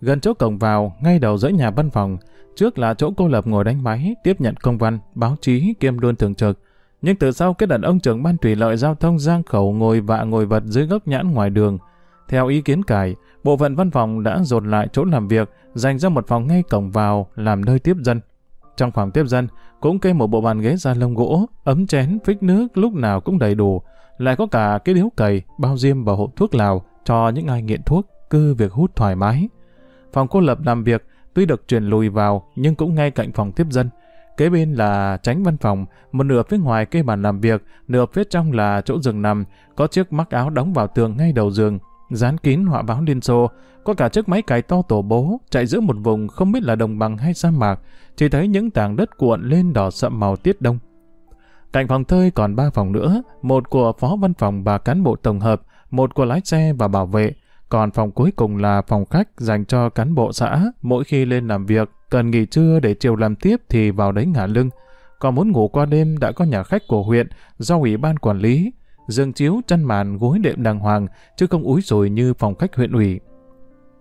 A: Gần chỗ cổng vào, ngay đầu dãy nhà văn phòng, trước là chỗ cô Lập ngồi đánh máy, tiếp nhận công văn, báo chí, kiêm luôn thường trực. Nhưng từ sau cái đàn ông trưởng ban thủy lợi giao thông giang khẩu ngồi vạ ngồi vật dưới gốc nhãn ngoài đường. Theo ý kiến cải, bộ phận văn phòng đã dồn lại chỗ làm việc, dành ra một phòng ngay cổng vào làm nơi tiếp dân. Trong phòng tiếp dân, cũng kê một bộ bàn ghế da lông gỗ, ấm chén, phích nước lúc nào cũng đầy đủ. Lại có cả cái điếu cày, bao diêm và hộp thuốc lào, cho những ai nghiện thuốc, cư việc hút thoải mái. Phòng cô Lập làm việc, tuy được chuyển lùi vào nhưng cũng ngay cạnh phòng tiếp dân. Kế bên là tránh văn phòng, một nửa phía ngoài cây bàn làm việc, nửa phía trong là chỗ giường nằm, có chiếc mắc áo đóng vào tường ngay đầu giường, dán kín họa báo Liên Xô, có cả chiếc máy cày to tổ bố, chạy giữa một vùng không biết là đồng bằng hay sa mạc, chỉ thấy những tảng đất cuộn lên đỏ sậm màu tiết đông. Cạnh phòng thơi còn ba phòng nữa, một của phó văn phòng và cán bộ tổng hợp, một của lái xe và bảo vệ, còn phòng cuối cùng là phòng khách dành cho cán bộ xã, mỗi khi lên làm việc, cần nghỉ trưa để chiều làm tiếp thì vào đấy ngả lưng. Còn muốn ngủ qua đêm đã có nhà khách của huyện do ủy ban quản lý, giường chiếu, chăn màn, gối đệm đàng hoàng, chứ không úi rồi như phòng khách huyện ủy.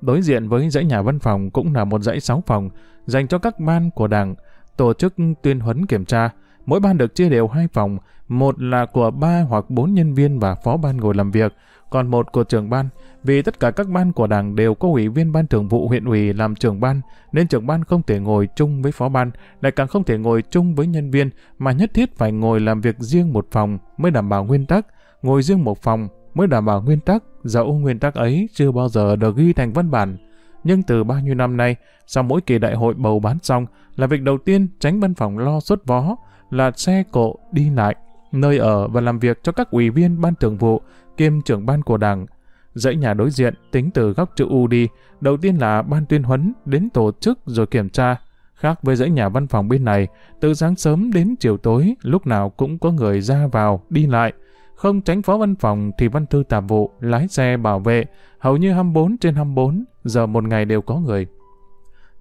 A: Đối diện với dãy nhà văn phòng cũng là một dãy sáu phòng dành cho các ban của đảng, tổ chức tuyên huấn kiểm tra. Mỗi ban được chia đều hai phòng, một là của ba hoặc bốn nhân viên và phó ban ngồi làm việc, còn một của trưởng ban. Vì tất cả các ban của đảng đều có ủy viên ban thường vụ huyện ủy làm trưởng ban, nên trưởng ban không thể ngồi chung với phó ban, lại càng không thể ngồi chung với nhân viên, mà nhất thiết phải ngồi làm việc riêng một phòng mới đảm bảo nguyên tắc, ngồi riêng một phòng mới đảm bảo nguyên tắc, dẫu nguyên tắc ấy chưa bao giờ được ghi thành văn bản. Nhưng từ bao nhiêu năm nay, sau mỗi kỳ đại hội bầu bán xong, là việc đầu tiên tránh văn phòng lo xuất vó, là xe cộ đi lại, nơi ở và làm việc cho các ủy viên ban thường vụ, kiêm trưởng ban của đảng. Dãy nhà đối diện tính từ góc chữ U đi, đầu tiên là ban tuyên huấn đến tổ chức rồi kiểm tra. Khác với dãy nhà văn phòng bên này, từ sáng sớm đến chiều tối, lúc nào cũng có người ra vào, đi lại. Không tránh phó văn phòng thì văn thư tạp vụ, lái xe bảo vệ, hầu như 24 trên 24, giờ một ngày đều có người.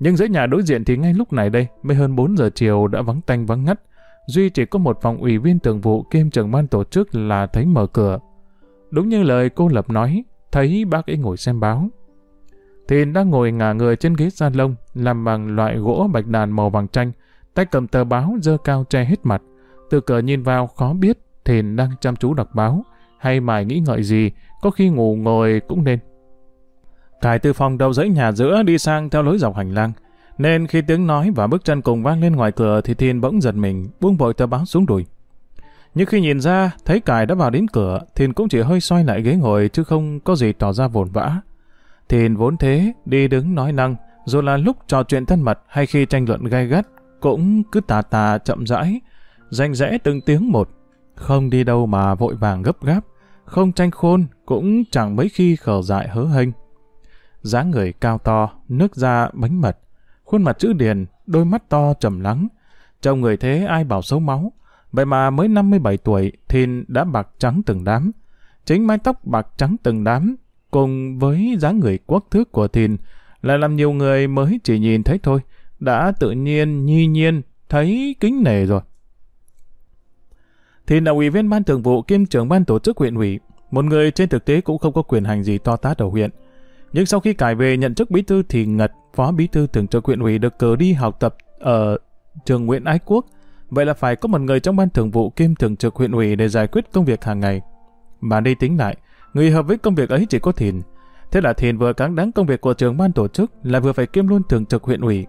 A: Nhưng dãy nhà đối diện thì ngay lúc này đây, mới hơn 4 giờ chiều đã vắng tanh vắng ngắt. Duy chỉ có một phòng ủy viên thường vụ kiêm trưởng ban tổ chức là thấy mở cửa. Đúng như lời cô Lập nói, thấy bác ấy ngồi xem báo. Thìn đang ngồi ngả người trên ghế salon làm bằng loại gỗ bạch đàn màu vàng chanh, tay cầm tờ báo dơ cao che hết mặt. Từ cờ nhìn vào khó biết Thìn đang chăm chú đọc báo, hay mải nghĩ ngợi gì, có khi ngủ ngồi cũng nên. Cải từ phòng đầu dãy nhà giữa đi sang theo lối dọc hành lang, nên khi tiếng nói và bước chân cùng vang lên ngoài cửa thì Thìn bỗng giật mình, buông vội tờ báo xuống đùi. Nhưng khi nhìn ra, thấy Cải đã vào đến cửa, Thìn cũng chỉ hơi xoay lại ghế ngồi chứ không có gì tỏ ra vồn vã. Thìn vốn thế, đi đứng nói năng, dù là lúc trò chuyện thân mật hay khi tranh luận gay gắt, cũng cứ tà tà chậm rãi, danh rẽ từng tiếng một. Không đi đâu mà vội vàng gấp gáp, không tranh khôn, cũng chẳng mấy khi khờ dại hớ hênh. dáng người cao to, nước da bánh mật, khuôn mặt chữ điền, đôi mắt to trầm lắng. Trông người thế ai bảo xấu máu, vậy mà mới 57 tuổi Thìn đã bạc trắng từng đám. Chính mái tóc bạc trắng từng đám, cùng với dáng người quốc thước của Thìn, lại làm nhiều người mới chỉ nhìn thấy thôi, đã tự nhiên, nhi nhiên, thấy kính nề rồi thìn là ủy viên ban thường vụ kiêm trưởng ban tổ chức huyện ủy, một người trên thực tế cũng không có quyền hành gì to tát ở huyện. Nhưng sau khi cải về nhận chức bí thư thì Ngật, phó bí thư thường trực huyện ủy được cử đi học tập ở trường Nguyễn Ái Quốc. Vậy là phải có một người trong ban thường vụ kiêm thường trực huyện ủy để giải quyết công việc hàng ngày. Mà đi tính lại, người hợp với công việc ấy chỉ có Thìn. Thế là Thìn vừa cáng đáng công việc của trường ban tổ chức là vừa phải kiêm luôn thường trực huyện ủy.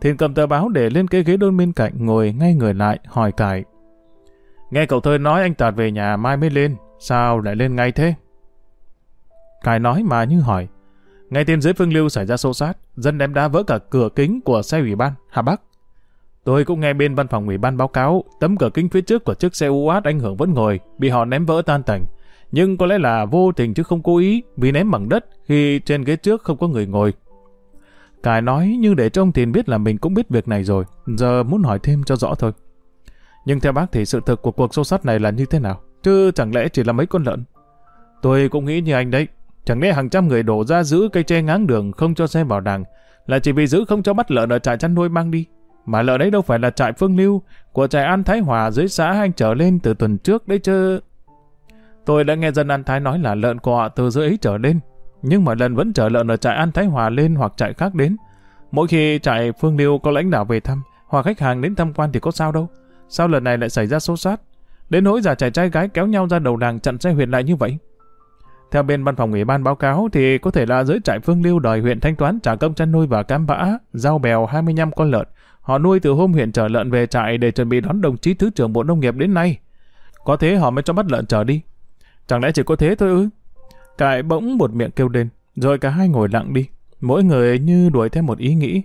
A: Thìn cầm tờ báo để lên cái ghế đôn bên cạnh ngồi ngay người lại hỏi cải Nghe cậu thơ nói anh Tạt về nhà mai mới lên, sao lại lên ngay thế? Cải nói mà như hỏi. Ngay tên dưới phương lưu xảy ra xô xát, dân ném đá vỡ cả cửa kính của xe ủy ban, Hà Bắc. Tôi cũng nghe bên văn phòng ủy ban báo cáo, tấm cửa kính phía trước của chiếc xe UAT ảnh hưởng vẫn ngồi, bị họ ném vỡ tan tành. Nhưng có lẽ là vô tình chứ không cố ý, vì ném bằng đất khi trên ghế trước không có người ngồi. Cải nói như để trông tiền biết là mình cũng biết việc này rồi, giờ muốn hỏi thêm cho rõ thôi. Nhưng theo bác thì sự thực của cuộc xô sát này là như thế nào? Chứ chẳng lẽ chỉ là mấy con lợn? Tôi cũng nghĩ như anh đấy. Chẳng lẽ hàng trăm người đổ ra giữ cây tre ngáng đường không cho xe vào đàng là chỉ vì giữ không cho bắt lợn ở trại chăn nuôi mang đi. Mà lợn đấy đâu phải là trại Phương Lưu của trại An Thái Hòa dưới xã anh trở lên từ tuần trước đấy chứ. Tôi đã nghe dân An Thái nói là lợn của họ từ dưới ấy trở lên. Nhưng mà lần vẫn chở lợn ở trại An Thái Hòa lên hoặc trại khác đến. Mỗi khi trại Phương Lưu có lãnh đạo về thăm hoặc khách hàng đến tham quan thì có sao đâu. Sao lần này lại xảy ra số sát? Đến nỗi giả trại trai gái kéo nhau ra đầu đàng chặn xe huyện lại như vậy. Theo bên văn phòng ủy ban báo cáo thì có thể là dưới trại Phương Lưu đòi huyện thanh toán trả công chăn nuôi và cam bã, rau bèo 25 con lợn. Họ nuôi từ hôm huyện trở lợn về trại để chuẩn bị đón đồng chí Thứ trưởng Bộ Nông nghiệp đến nay. Có thế họ mới cho bắt lợn trở đi. Chẳng lẽ chỉ có thế thôi ư? Cải bỗng một miệng kêu lên, rồi cả hai ngồi lặng đi. mỗi người như đuổi theo một ý nghĩ.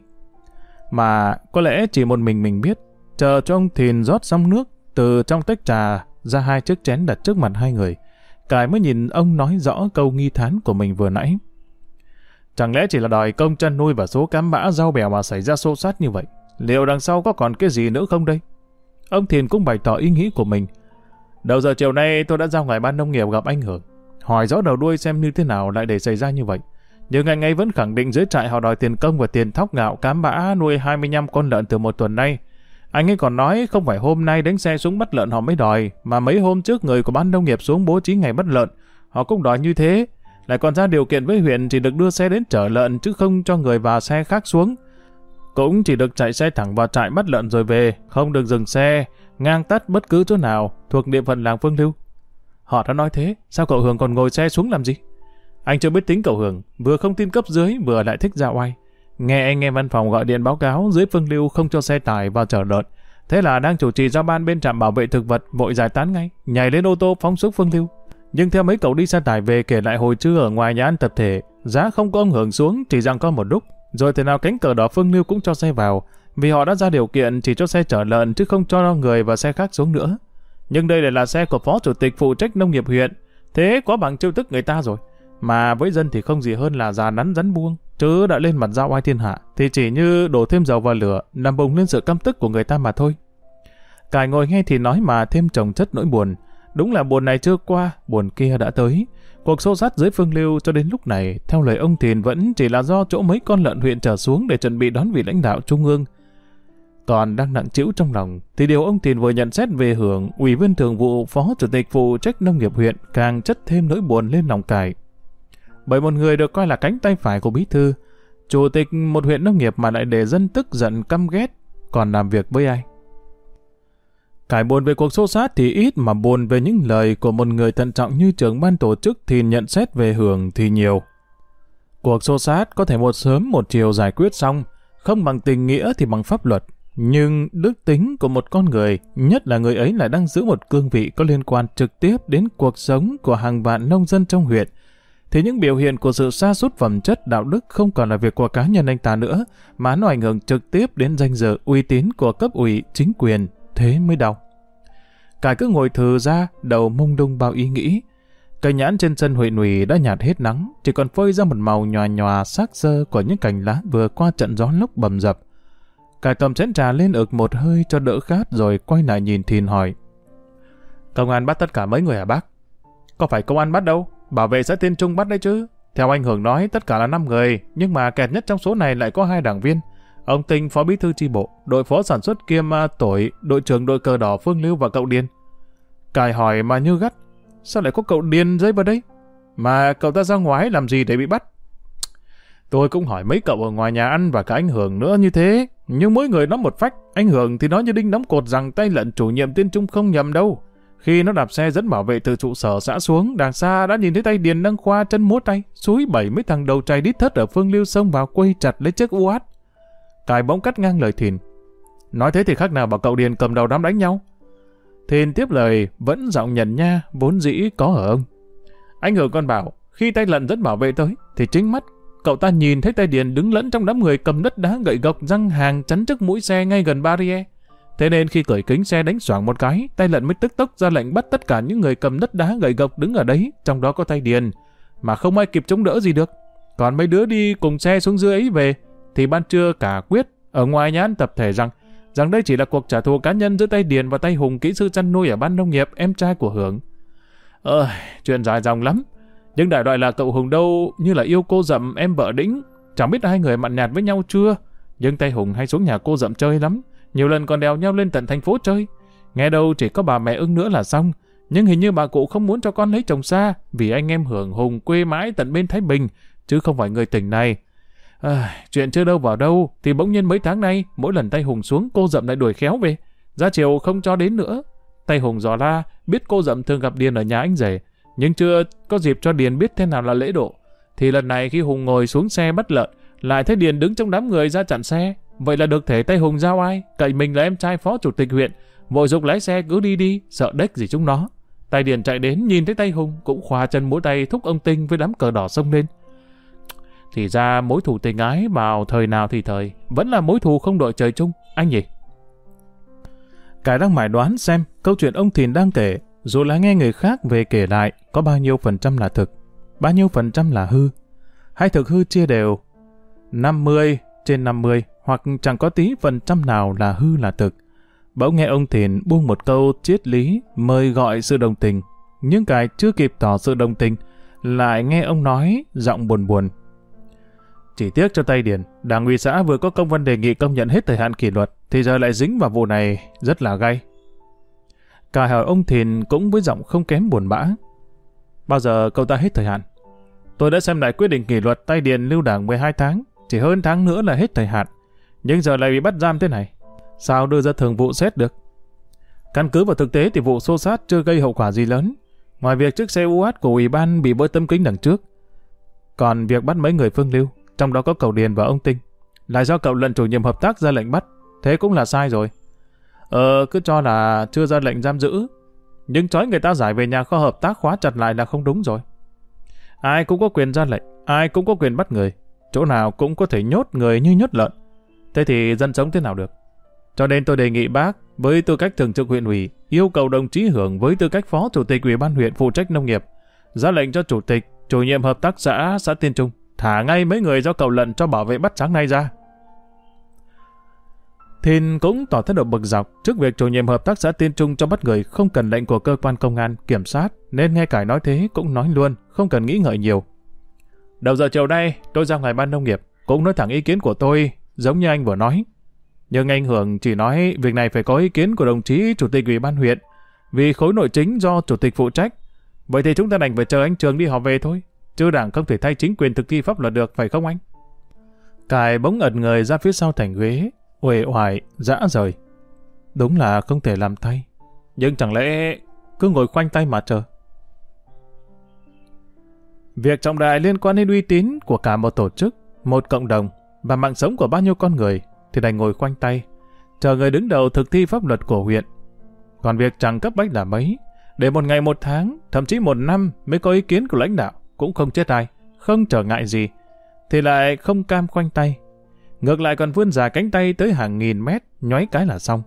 A: Mà có lẽ chỉ một mình mình biết, chờ cho ông Thìn rót xong nước từ trong tách trà ra hai chiếc chén đặt trước mặt hai người. Cải mới nhìn ông nói rõ câu nghi thán của mình vừa nãy. Chẳng lẽ chỉ là đòi công chăn nuôi và số cám bã rau bèo mà xảy ra xô xát như vậy? Liệu đằng sau có còn cái gì nữa không đây? Ông Thiền cũng bày tỏ ý nghĩ của mình. Đầu giờ chiều nay tôi đã ra ngoài ban nông nghiệp gặp anh Hưởng. Hỏi rõ đầu đuôi xem như thế nào lại để xảy ra như vậy. Nhưng anh ấy vẫn khẳng định dưới trại họ đòi tiền công và tiền thóc gạo cám bã nuôi 25 con lợn từ một tuần nay. Anh ấy còn nói không phải hôm nay đánh xe xuống bắt lợn họ mới đòi, mà mấy hôm trước người của ban nông nghiệp xuống bố trí ngày bắt lợn. Họ cũng đòi như thế. Lại còn ra điều kiện với huyện chỉ được đưa xe đến chở lợn chứ không cho người vào xe khác xuống. Cũng chỉ được chạy xe thẳng vào trại bắt lợn rồi về, không được dừng xe, ngang tắt bất cứ chỗ nào thuộc địa phận làng Phương Lưu. Họ đã nói thế, sao cậu Hường còn ngồi xe xuống làm gì? Anh chưa biết tính cậu Hường, vừa không tin cấp dưới vừa lại thích ra oai. Nghe anh em văn phòng gọi điện báo cáo dưới Phương Lưu không cho xe tải vào chở lợn. Thế là đang chủ trì giao ban bên trạm bảo vệ thực vật vội giải tán ngay, nhảy lên ô tô phóng xuống Phương Lưu. Nhưng theo mấy cậu đi xe tải về kể lại hồi trưa ở ngoài nhà ăn tập thể, giá không có ông Hưởng xuống, chỉ rằng có một lúc. Rồi thế nào cánh cờ đỏ Phương Lưu cũng cho xe vào, vì họ đã ra điều kiện chỉ cho xe chở lợn chứ không cho người và xe khác xuống nữa. Nhưng đây lại là xe của phó chủ tịch phụ trách nông nghiệp huyện, thế có bằng chiêu thức người ta rồi. Mà với dân thì không gì hơn là già nắn rắn buông, chứ đã lên mặt giao oai thiên hạ, thì chỉ như đổ thêm dầu vào lửa, nằm bùng lên sự căm tức của người ta mà thôi. Cài ngồi nghe thì nói mà thêm trồng chất nỗi buồn. Đúng là buồn này chưa qua, buồn kia đã tới. Cuộc xô sát dưới phương lưu cho đến lúc này, theo lời ông Thiền vẫn chỉ là do chỗ mấy con lợn huyện trở xuống để chuẩn bị đón vị lãnh đạo trung ương. Còn đang nặng chịu trong lòng, thì điều ông Thiền vừa nhận xét về hưởng ủy viên thường vụ phó chủ tịch phụ trách nông nghiệp huyện càng chất thêm nỗi buồn lên lòng cải. Bởi một người được coi là cánh tay phải của bí thư, chủ tịch một huyện nông nghiệp mà lại để dân tức giận căm ghét, còn làm việc với ai? Cải buồn về cuộc xô sát thì ít mà buồn về những lời của một người thận trọng như trưởng ban tổ chức thì nhận xét về hưởng thì nhiều. Cuộc xô sát có thể một sớm một chiều giải quyết xong, không bằng tình nghĩa thì bằng pháp luật. Nhưng đức tính của một con người, nhất là người ấy lại đang giữ một cương vị có liên quan trực tiếp đến cuộc sống của hàng vạn nông dân trong huyện, thì những biểu hiện của sự sa sút phẩm chất đạo đức không còn là việc của cá nhân anh ta nữa, mà nó ảnh hưởng trực tiếp đến danh dự uy tín của cấp ủy, chính quyền, thế mới đau. Cải cứ ngồi thừ ra, đầu mông đung bao ý nghĩ. Cây nhãn trên sân Huệ Nùy đã nhạt hết nắng, chỉ còn phơi ra một màu nhòa nhòa sắc sơ của những cành lá vừa qua trận gió lốc bầm dập. Cải cầm chén trà lên ực một hơi cho đỡ khát rồi quay lại nhìn Thìn hỏi. Công an bắt tất cả mấy người hả bác? Có phải công an bắt đâu, bảo vệ sẽ Tiên Trung bắt đấy chứ. Theo anh Hưởng nói tất cả là 5 người, nhưng mà kẹt nhất trong số này lại có hai đảng viên. Ông Tinh, phó bí thư tri bộ, đội phó sản xuất kiêm à, tuổi, đội trưởng đội cờ đỏ Phương Lưu và cậu Điên. Cài hỏi mà như gắt, sao lại có cậu Điên dây vào đây? Mà cậu ta ra ngoài làm gì để bị bắt? Tôi cũng hỏi mấy cậu ở ngoài nhà ăn và cả anh Hưởng nữa như thế. Nhưng mỗi người nói một phách, anh Hưởng thì nói như đinh đóng cột rằng tay lận chủ nhiệm tiên trung không nhầm đâu. Khi nó đạp xe dẫn bảo vệ từ trụ sở xã xuống, đằng xa đã nhìn thấy tay Điền đăng khoa chân múa tay, suối bảy mấy thằng đầu trai đít thất ở phương lưu sông vào quây chặt lấy chiếc uát. Cài bỗng cắt ngang lời Thìn. Nói thế thì khác nào bảo cậu Điền cầm đầu đám đánh nhau. Thìn tiếp lời, vẫn giọng nhận nha, vốn dĩ có ở ông. Anh Hưởng còn bảo, khi tay lận dẫn bảo vệ tới, thì chính mắt cậu ta nhìn thấy tay Điền đứng lẫn trong đám người cầm đất đá gậy gộc răng hàng chắn trước mũi xe ngay gần barrier. Thế nên khi cởi kính xe đánh xoảng một cái, tay lận mới tức tốc ra lệnh bắt tất cả những người cầm đất đá gậy gộc đứng ở đấy, trong đó có tay Điền, mà không ai kịp chống đỡ gì được. Còn mấy đứa đi cùng xe xuống dưới ấy về, thì ban trưa cả quyết ở ngoài nhà ăn tập thể rằng rằng đây chỉ là cuộc trả thù cá nhân giữa tay Điền và tay Hùng kỹ sư chăn nuôi ở ban nông nghiệp em trai của Hưởng. Ơi, chuyện dài dòng lắm. Nhưng đại loại là cậu Hùng đâu như là yêu cô dậm em vợ đĩnh. Chẳng biết hai người mặn nhạt với nhau chưa. Nhưng tay Hùng hay xuống nhà cô dậm chơi lắm. Nhiều lần còn đèo nhau lên tận thành phố chơi. Nghe đâu chỉ có bà mẹ ưng nữa là xong. Nhưng hình như bà cụ không muốn cho con lấy chồng xa vì anh em Hưởng Hùng quê mãi tận bên Thái Bình chứ không phải người tỉnh này. À, chuyện chưa đâu vào đâu, thì bỗng nhiên mấy tháng nay, mỗi lần tay Hùng xuống cô dậm lại đuổi khéo về. Ra chiều không cho đến nữa. Tay Hùng dò la, biết cô dậm thường gặp Điền ở nhà anh rể, nhưng chưa có dịp cho Điền biết thế nào là lễ độ. Thì lần này khi Hùng ngồi xuống xe bắt lợn, lại thấy Điền đứng trong đám người ra chặn xe. Vậy là được thể tay Hùng giao ai? Cậy mình là em trai phó chủ tịch huyện. Vội dục lái xe cứ đi đi, sợ đếch gì chúng nó. Tay Điền chạy đến nhìn thấy tay Hùng cũng khoa chân mũi tay thúc ông Tinh với đám cờ đỏ sông lên. Thì ra mối thù tình ái vào thời nào thì thời, vẫn là mối thù không đội trời chung, anh nhỉ? Cái đang mải đoán xem câu chuyện ông Thìn đang kể, dù là nghe người khác về kể lại, có bao nhiêu phần trăm là thực, bao nhiêu phần trăm là hư. Hay thực hư chia đều 50 trên 50 hoặc chẳng có tí phần trăm nào là hư là thực. Bỗng nghe ông Thìn buông một câu triết lý mời gọi sự đồng tình, nhưng cái chưa kịp tỏ sự đồng tình, lại nghe ông nói giọng buồn buồn. Chỉ tiếc cho tay điền, đảng ủy xã vừa có công văn đề nghị công nhận hết thời hạn kỷ luật, thì giờ lại dính vào vụ này rất là gay. Cả hỏi ông Thìn cũng với giọng không kém buồn bã. Bao giờ cậu ta hết thời hạn? Tôi đã xem lại quyết định kỷ luật tay điền lưu đảng 12 tháng, chỉ hơn tháng nữa là hết thời hạn. Nhưng giờ lại bị bắt giam thế này. Sao đưa ra thường vụ xét được? Căn cứ vào thực tế thì vụ xô sát chưa gây hậu quả gì lớn. Ngoài việc chiếc xe UH của ủy ban bị bơi tâm kính đằng trước. Còn việc bắt mấy người phương lưu, trong đó có cậu Điền và ông Tinh, lại do cậu lận chủ nhiệm hợp tác ra lệnh bắt. Thế cũng là sai rồi. Ờ, cứ cho là chưa ra lệnh giam giữ. Nhưng trói người ta giải về nhà kho hợp tác khóa chặt lại là không đúng rồi. Ai cũng có quyền ra lệnh, ai cũng có quyền bắt người. Chỗ nào cũng có thể nhốt người như nhốt lợn. Thế thì dân sống thế nào được? Cho nên tôi đề nghị bác, với tư cách thường trực huyện ủy, yêu cầu đồng chí Hưởng với tư cách phó chủ tịch ủy ban huyện phụ trách nông nghiệp, ra lệnh cho chủ tịch, chủ nhiệm hợp tác xã xã Tiên Trung, thả ngay mấy người do cậu lận cho bảo vệ bắt sáng nay ra. Thìn cũng tỏ thái độ bực dọc trước việc chủ nhiệm hợp tác xã Tiên Trung cho bắt người không cần lệnh của cơ quan công an kiểm soát, nên nghe cải nói thế cũng nói luôn, không cần nghĩ ngợi nhiều. Đầu giờ chiều nay, tôi ra ngoài ban nông nghiệp, cũng nói thẳng ý kiến của tôi, giống như anh vừa nói. Nhưng anh Hưởng chỉ nói việc này phải có ý kiến của đồng chí chủ tịch ủy ban huyện, vì khối nội chính do chủ tịch phụ trách. Vậy thì chúng ta đành phải chờ anh Trường đi họp về thôi, chứ đảng không thể thay chính quyền thực thi pháp luật được, phải không anh? Cài bỗng ẩn người ra phía sau thành ghế, uể oải, dã rời. Đúng là không thể làm thay. Nhưng chẳng lẽ cứ ngồi khoanh tay mà chờ? Việc trọng đại liên quan đến uy tín của cả một tổ chức, một cộng đồng và mạng sống của bao nhiêu con người thì đành ngồi khoanh tay, chờ người đứng đầu thực thi pháp luật của huyện. Còn việc chẳng cấp bách là mấy, để một ngày một tháng, thậm chí một năm mới có ý kiến của lãnh đạo, cũng không chết ai, không trở ngại gì, thì lại không cam khoanh tay. Ngược lại còn vươn dài cánh tay tới hàng nghìn mét, nhoáy cái là xong.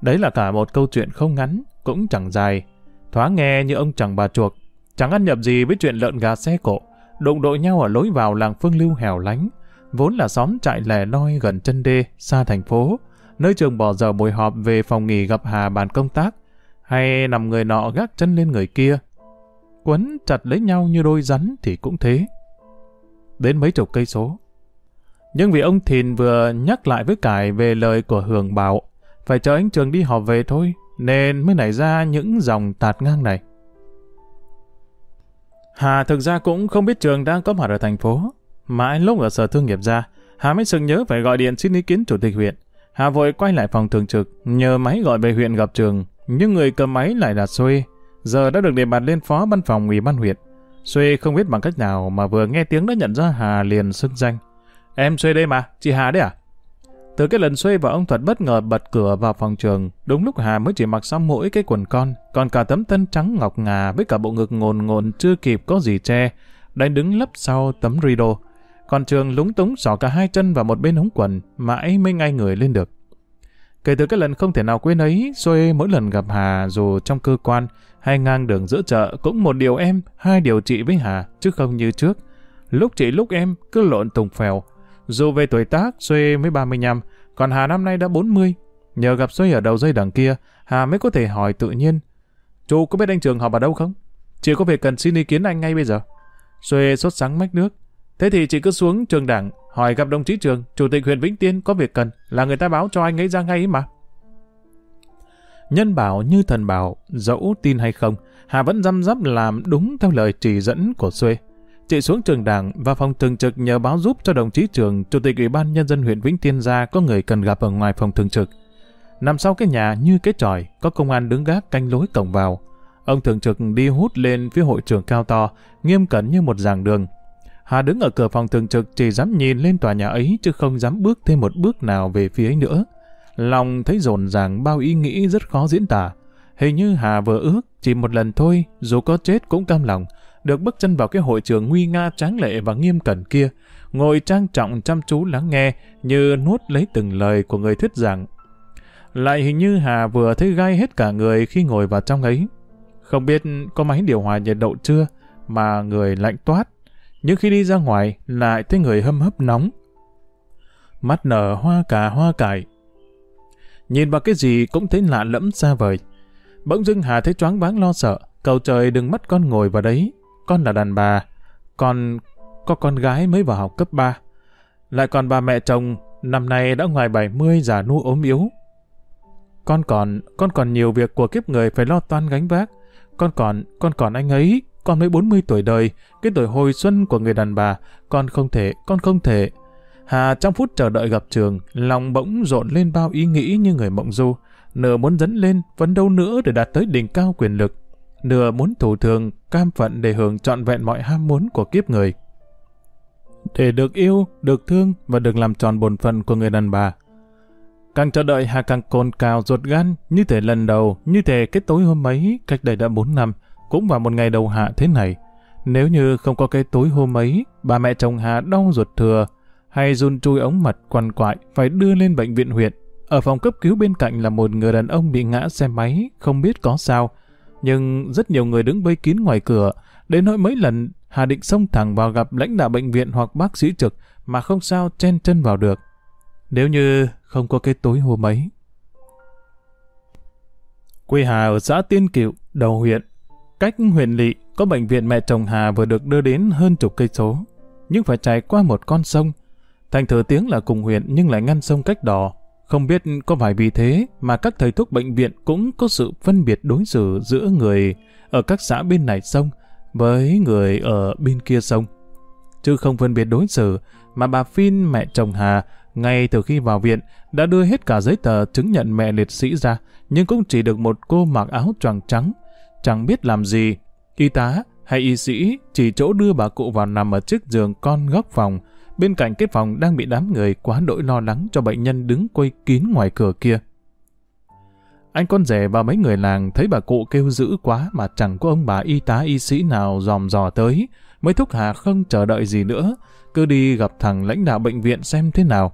A: Đấy là cả một câu chuyện không ngắn, cũng chẳng dài. Thoáng nghe như ông chẳng bà chuộc, chẳng ăn nhập gì với chuyện lợn gà xe cộ, đụng đội nhau ở lối vào làng Phương Lưu hẻo lánh, vốn là xóm trại lẻ loi gần chân đê, xa thành phố, nơi trường bỏ giờ buổi họp về phòng nghỉ gặp Hà bàn công tác, hay nằm người nọ gác chân lên người kia. Quấn chặt lấy nhau như đôi rắn thì cũng thế. Đến mấy chục cây số. Nhưng vì ông Thìn vừa nhắc lại với Cải về lời của Hường bảo, phải chờ anh Trường đi họp về thôi, nên mới nảy ra những dòng tạt ngang này. Hà thực ra cũng không biết Trường đang có mặt ở thành phố, Mãi lúc ở sở thương nghiệp ra, Hà mới sừng nhớ phải gọi điện xin ý kiến chủ tịch huyện. Hà vội quay lại phòng thường trực, nhờ máy gọi về huyện gặp trường, nhưng người cầm máy lại là Xuê. Giờ đã được đề bạt lên phó văn phòng ủy ban huyện. Xuê không biết bằng cách nào mà vừa nghe tiếng đã nhận ra Hà liền xưng danh. Em Xuê đây mà, chị Hà đấy à? Từ cái lần Xuê và ông Thuật bất ngờ bật cửa vào phòng trường, đúng lúc Hà mới chỉ mặc xong mỗi cái quần con, còn cả tấm tân trắng ngọc ngà với cả bộ ngực ngồn ngồn chưa kịp có gì che, đang đứng lấp sau tấm rideau. Còn trường lúng túng xỏ cả hai chân vào một bên ống quần, mãi mới ngay người lên được. Kể từ cái lần không thể nào quên ấy, Xuê mỗi lần gặp Hà dù trong cơ quan hay ngang đường giữa chợ cũng một điều em, hai điều chị với Hà, chứ không như trước. Lúc chị lúc em cứ lộn tùng phèo. Dù về tuổi tác, Xuê mới 35, còn Hà năm nay đã 40. Nhờ gặp Xuê ở đầu dây đằng kia, Hà mới có thể hỏi tự nhiên. Chú có biết anh Trường họp ở đâu không? Chị có việc cần xin ý kiến anh ngay bây giờ. Xuê sốt sáng mách nước. Thế thì chị cứ xuống trường đảng, hỏi gặp đồng chí trường, chủ tịch huyện Vĩnh Tiên có việc cần, là người ta báo cho anh ấy ra ngay ấy mà. Nhân bảo như thần bảo, dẫu tin hay không, Hà vẫn răm rắp làm đúng theo lời chỉ dẫn của Xuê. Chị xuống trường đảng và phòng thường trực nhờ báo giúp cho đồng chí trường, chủ tịch ủy ban nhân dân huyện Vĩnh Tiên ra có người cần gặp ở ngoài phòng thường trực. Nằm sau cái nhà như cái tròi, có công an đứng gác canh lối cổng vào. Ông thường trực đi hút lên phía hội trường cao to, nghiêm cẩn như một giảng đường, Hà đứng ở cửa phòng thường trực chỉ dám nhìn lên tòa nhà ấy chứ không dám bước thêm một bước nào về phía ấy nữa. Lòng thấy rộn ràng bao ý nghĩ rất khó diễn tả. Hình như Hà vừa ước chỉ một lần thôi, dù có chết cũng cam lòng, được bước chân vào cái hội trường nguy nga tráng lệ và nghiêm cẩn kia, ngồi trang trọng chăm chú lắng nghe như nuốt lấy từng lời của người thuyết giảng. Lại hình như Hà vừa thấy gai hết cả người khi ngồi vào trong ấy. Không biết có máy điều hòa nhiệt độ chưa, mà người lạnh toát. Nhưng khi đi ra ngoài, lại thấy người hâm hấp nóng. Mắt nở hoa cà hoa cải. Nhìn vào cái gì cũng thấy lạ lẫm xa vời. Bỗng dưng Hà thấy choáng váng lo sợ. Cầu trời đừng mất con ngồi vào đấy. Con là đàn bà. Con có con gái mới vào học cấp 3. Lại còn bà mẹ chồng năm nay đã ngoài 70 già nu ốm yếu. Con còn, con còn nhiều việc của kiếp người phải lo toan gánh vác. Con còn, con còn anh ấy, con mới 40 tuổi đời, cái tuổi hồi xuân của người đàn bà, con không thể, con không thể. Hà trong phút chờ đợi gặp trường, lòng bỗng rộn lên bao ý nghĩ như người mộng du, nửa muốn dẫn lên, vấn đâu nữa để đạt tới đỉnh cao quyền lực, nửa muốn thủ thường, cam phận để hưởng trọn vẹn mọi ham muốn của kiếp người. Để được yêu, được thương và được làm tròn bổn phận của người đàn bà. Càng chờ đợi Hà càng cồn cào ruột gan, như thể lần đầu, như thể cái tối hôm ấy, cách đây đã 4 năm, cũng vào một ngày đầu hạ thế này. Nếu như không có cái tối hôm ấy, bà mẹ chồng Hà đau ruột thừa, hay run chui ống mật quằn quại phải đưa lên bệnh viện huyện. Ở phòng cấp cứu bên cạnh là một người đàn ông bị ngã xe máy, không biết có sao. Nhưng rất nhiều người đứng vây kín ngoài cửa, đến nỗi mấy lần Hà định xông thẳng vào gặp lãnh đạo bệnh viện hoặc bác sĩ trực mà không sao chen chân vào được. Nếu như không có cái tối hôm ấy. Quê Hà ở xã Tiên Kiệu, đầu huyện. Cách huyện lỵ có bệnh viện mẹ chồng Hà vừa được đưa đến hơn chục cây số, nhưng phải trải qua một con sông. Thành thừa tiếng là cùng huyện nhưng lại ngăn sông cách đỏ. Không biết có phải vì thế mà các thầy thuốc bệnh viện cũng có sự phân biệt đối xử giữa người ở các xã bên này sông với người ở bên kia sông. Chứ không phân biệt đối xử mà bà Phin mẹ chồng Hà ngay từ khi vào viện đã đưa hết cả giấy tờ chứng nhận mẹ liệt sĩ ra nhưng cũng chỉ được một cô mặc áo choàng trắng chẳng biết làm gì. Y tá hay y sĩ chỉ chỗ đưa bà cụ vào nằm ở chiếc giường con góc phòng bên cạnh cái phòng đang bị đám người quá đỗi lo lắng cho bệnh nhân đứng quây kín ngoài cửa kia. Anh con rể và mấy người làng thấy bà cụ kêu dữ quá mà chẳng có ông bà y tá y sĩ nào dòm dò tới, mới thúc Hà không chờ đợi gì nữa, cứ đi gặp thằng lãnh đạo bệnh viện xem thế nào.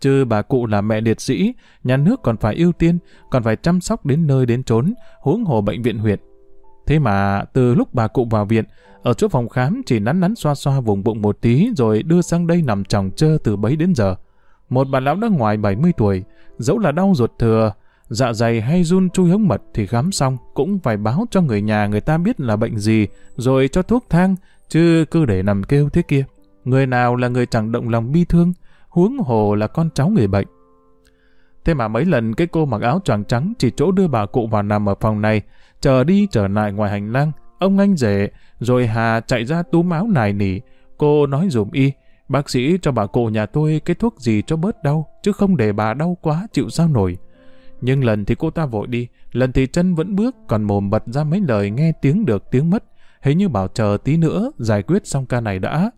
A: Chứ bà cụ là mẹ liệt sĩ, nhà nước còn phải ưu tiên, còn phải chăm sóc đến nơi đến chốn, huống hồ bệnh viện huyện. Thế mà từ lúc bà cụ vào viện, ở chỗ phòng khám chỉ nắn nắn xoa xoa vùng bụng một tí rồi đưa sang đây nằm chồng chơ từ bấy đến giờ. Một bà lão đã ngoài 70 tuổi, dẫu là đau ruột thừa, dạ dày hay run chui hống mật thì khám xong cũng phải báo cho người nhà người ta biết là bệnh gì rồi cho thuốc thang, chứ cứ để nằm kêu thế kia. Người nào là người chẳng động lòng bi thương, huống hồ là con cháu người bệnh. Thế mà mấy lần cái cô mặc áo choàng trắng chỉ chỗ đưa bà cụ vào nằm ở phòng này, chờ đi trở lại ngoài hành lang, ông anh rể, rồi Hà chạy ra túm áo nài nỉ, cô nói dùm y, bác sĩ cho bà cụ nhà tôi cái thuốc gì cho bớt đau, chứ không để bà đau quá chịu sao nổi. Nhưng lần thì cô ta vội đi, lần thì chân vẫn bước, còn mồm bật ra mấy lời nghe tiếng được tiếng mất, hình như bảo chờ tí nữa, giải quyết xong ca này đã.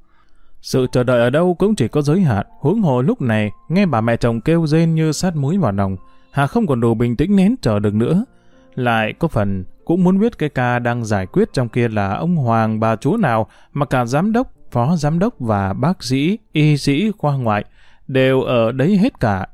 A: Sự chờ đợi ở đâu cũng chỉ có giới hạn, huống hồ lúc này, nghe bà mẹ chồng kêu rên như sát muối vào nòng, Hà không còn đủ bình tĩnh nén chờ được nữa. Lại có phần cũng muốn biết cái ca đang giải quyết trong kia là ông Hoàng bà chúa nào mà cả giám đốc, phó giám đốc và bác sĩ, y sĩ khoa ngoại đều ở đấy hết cả.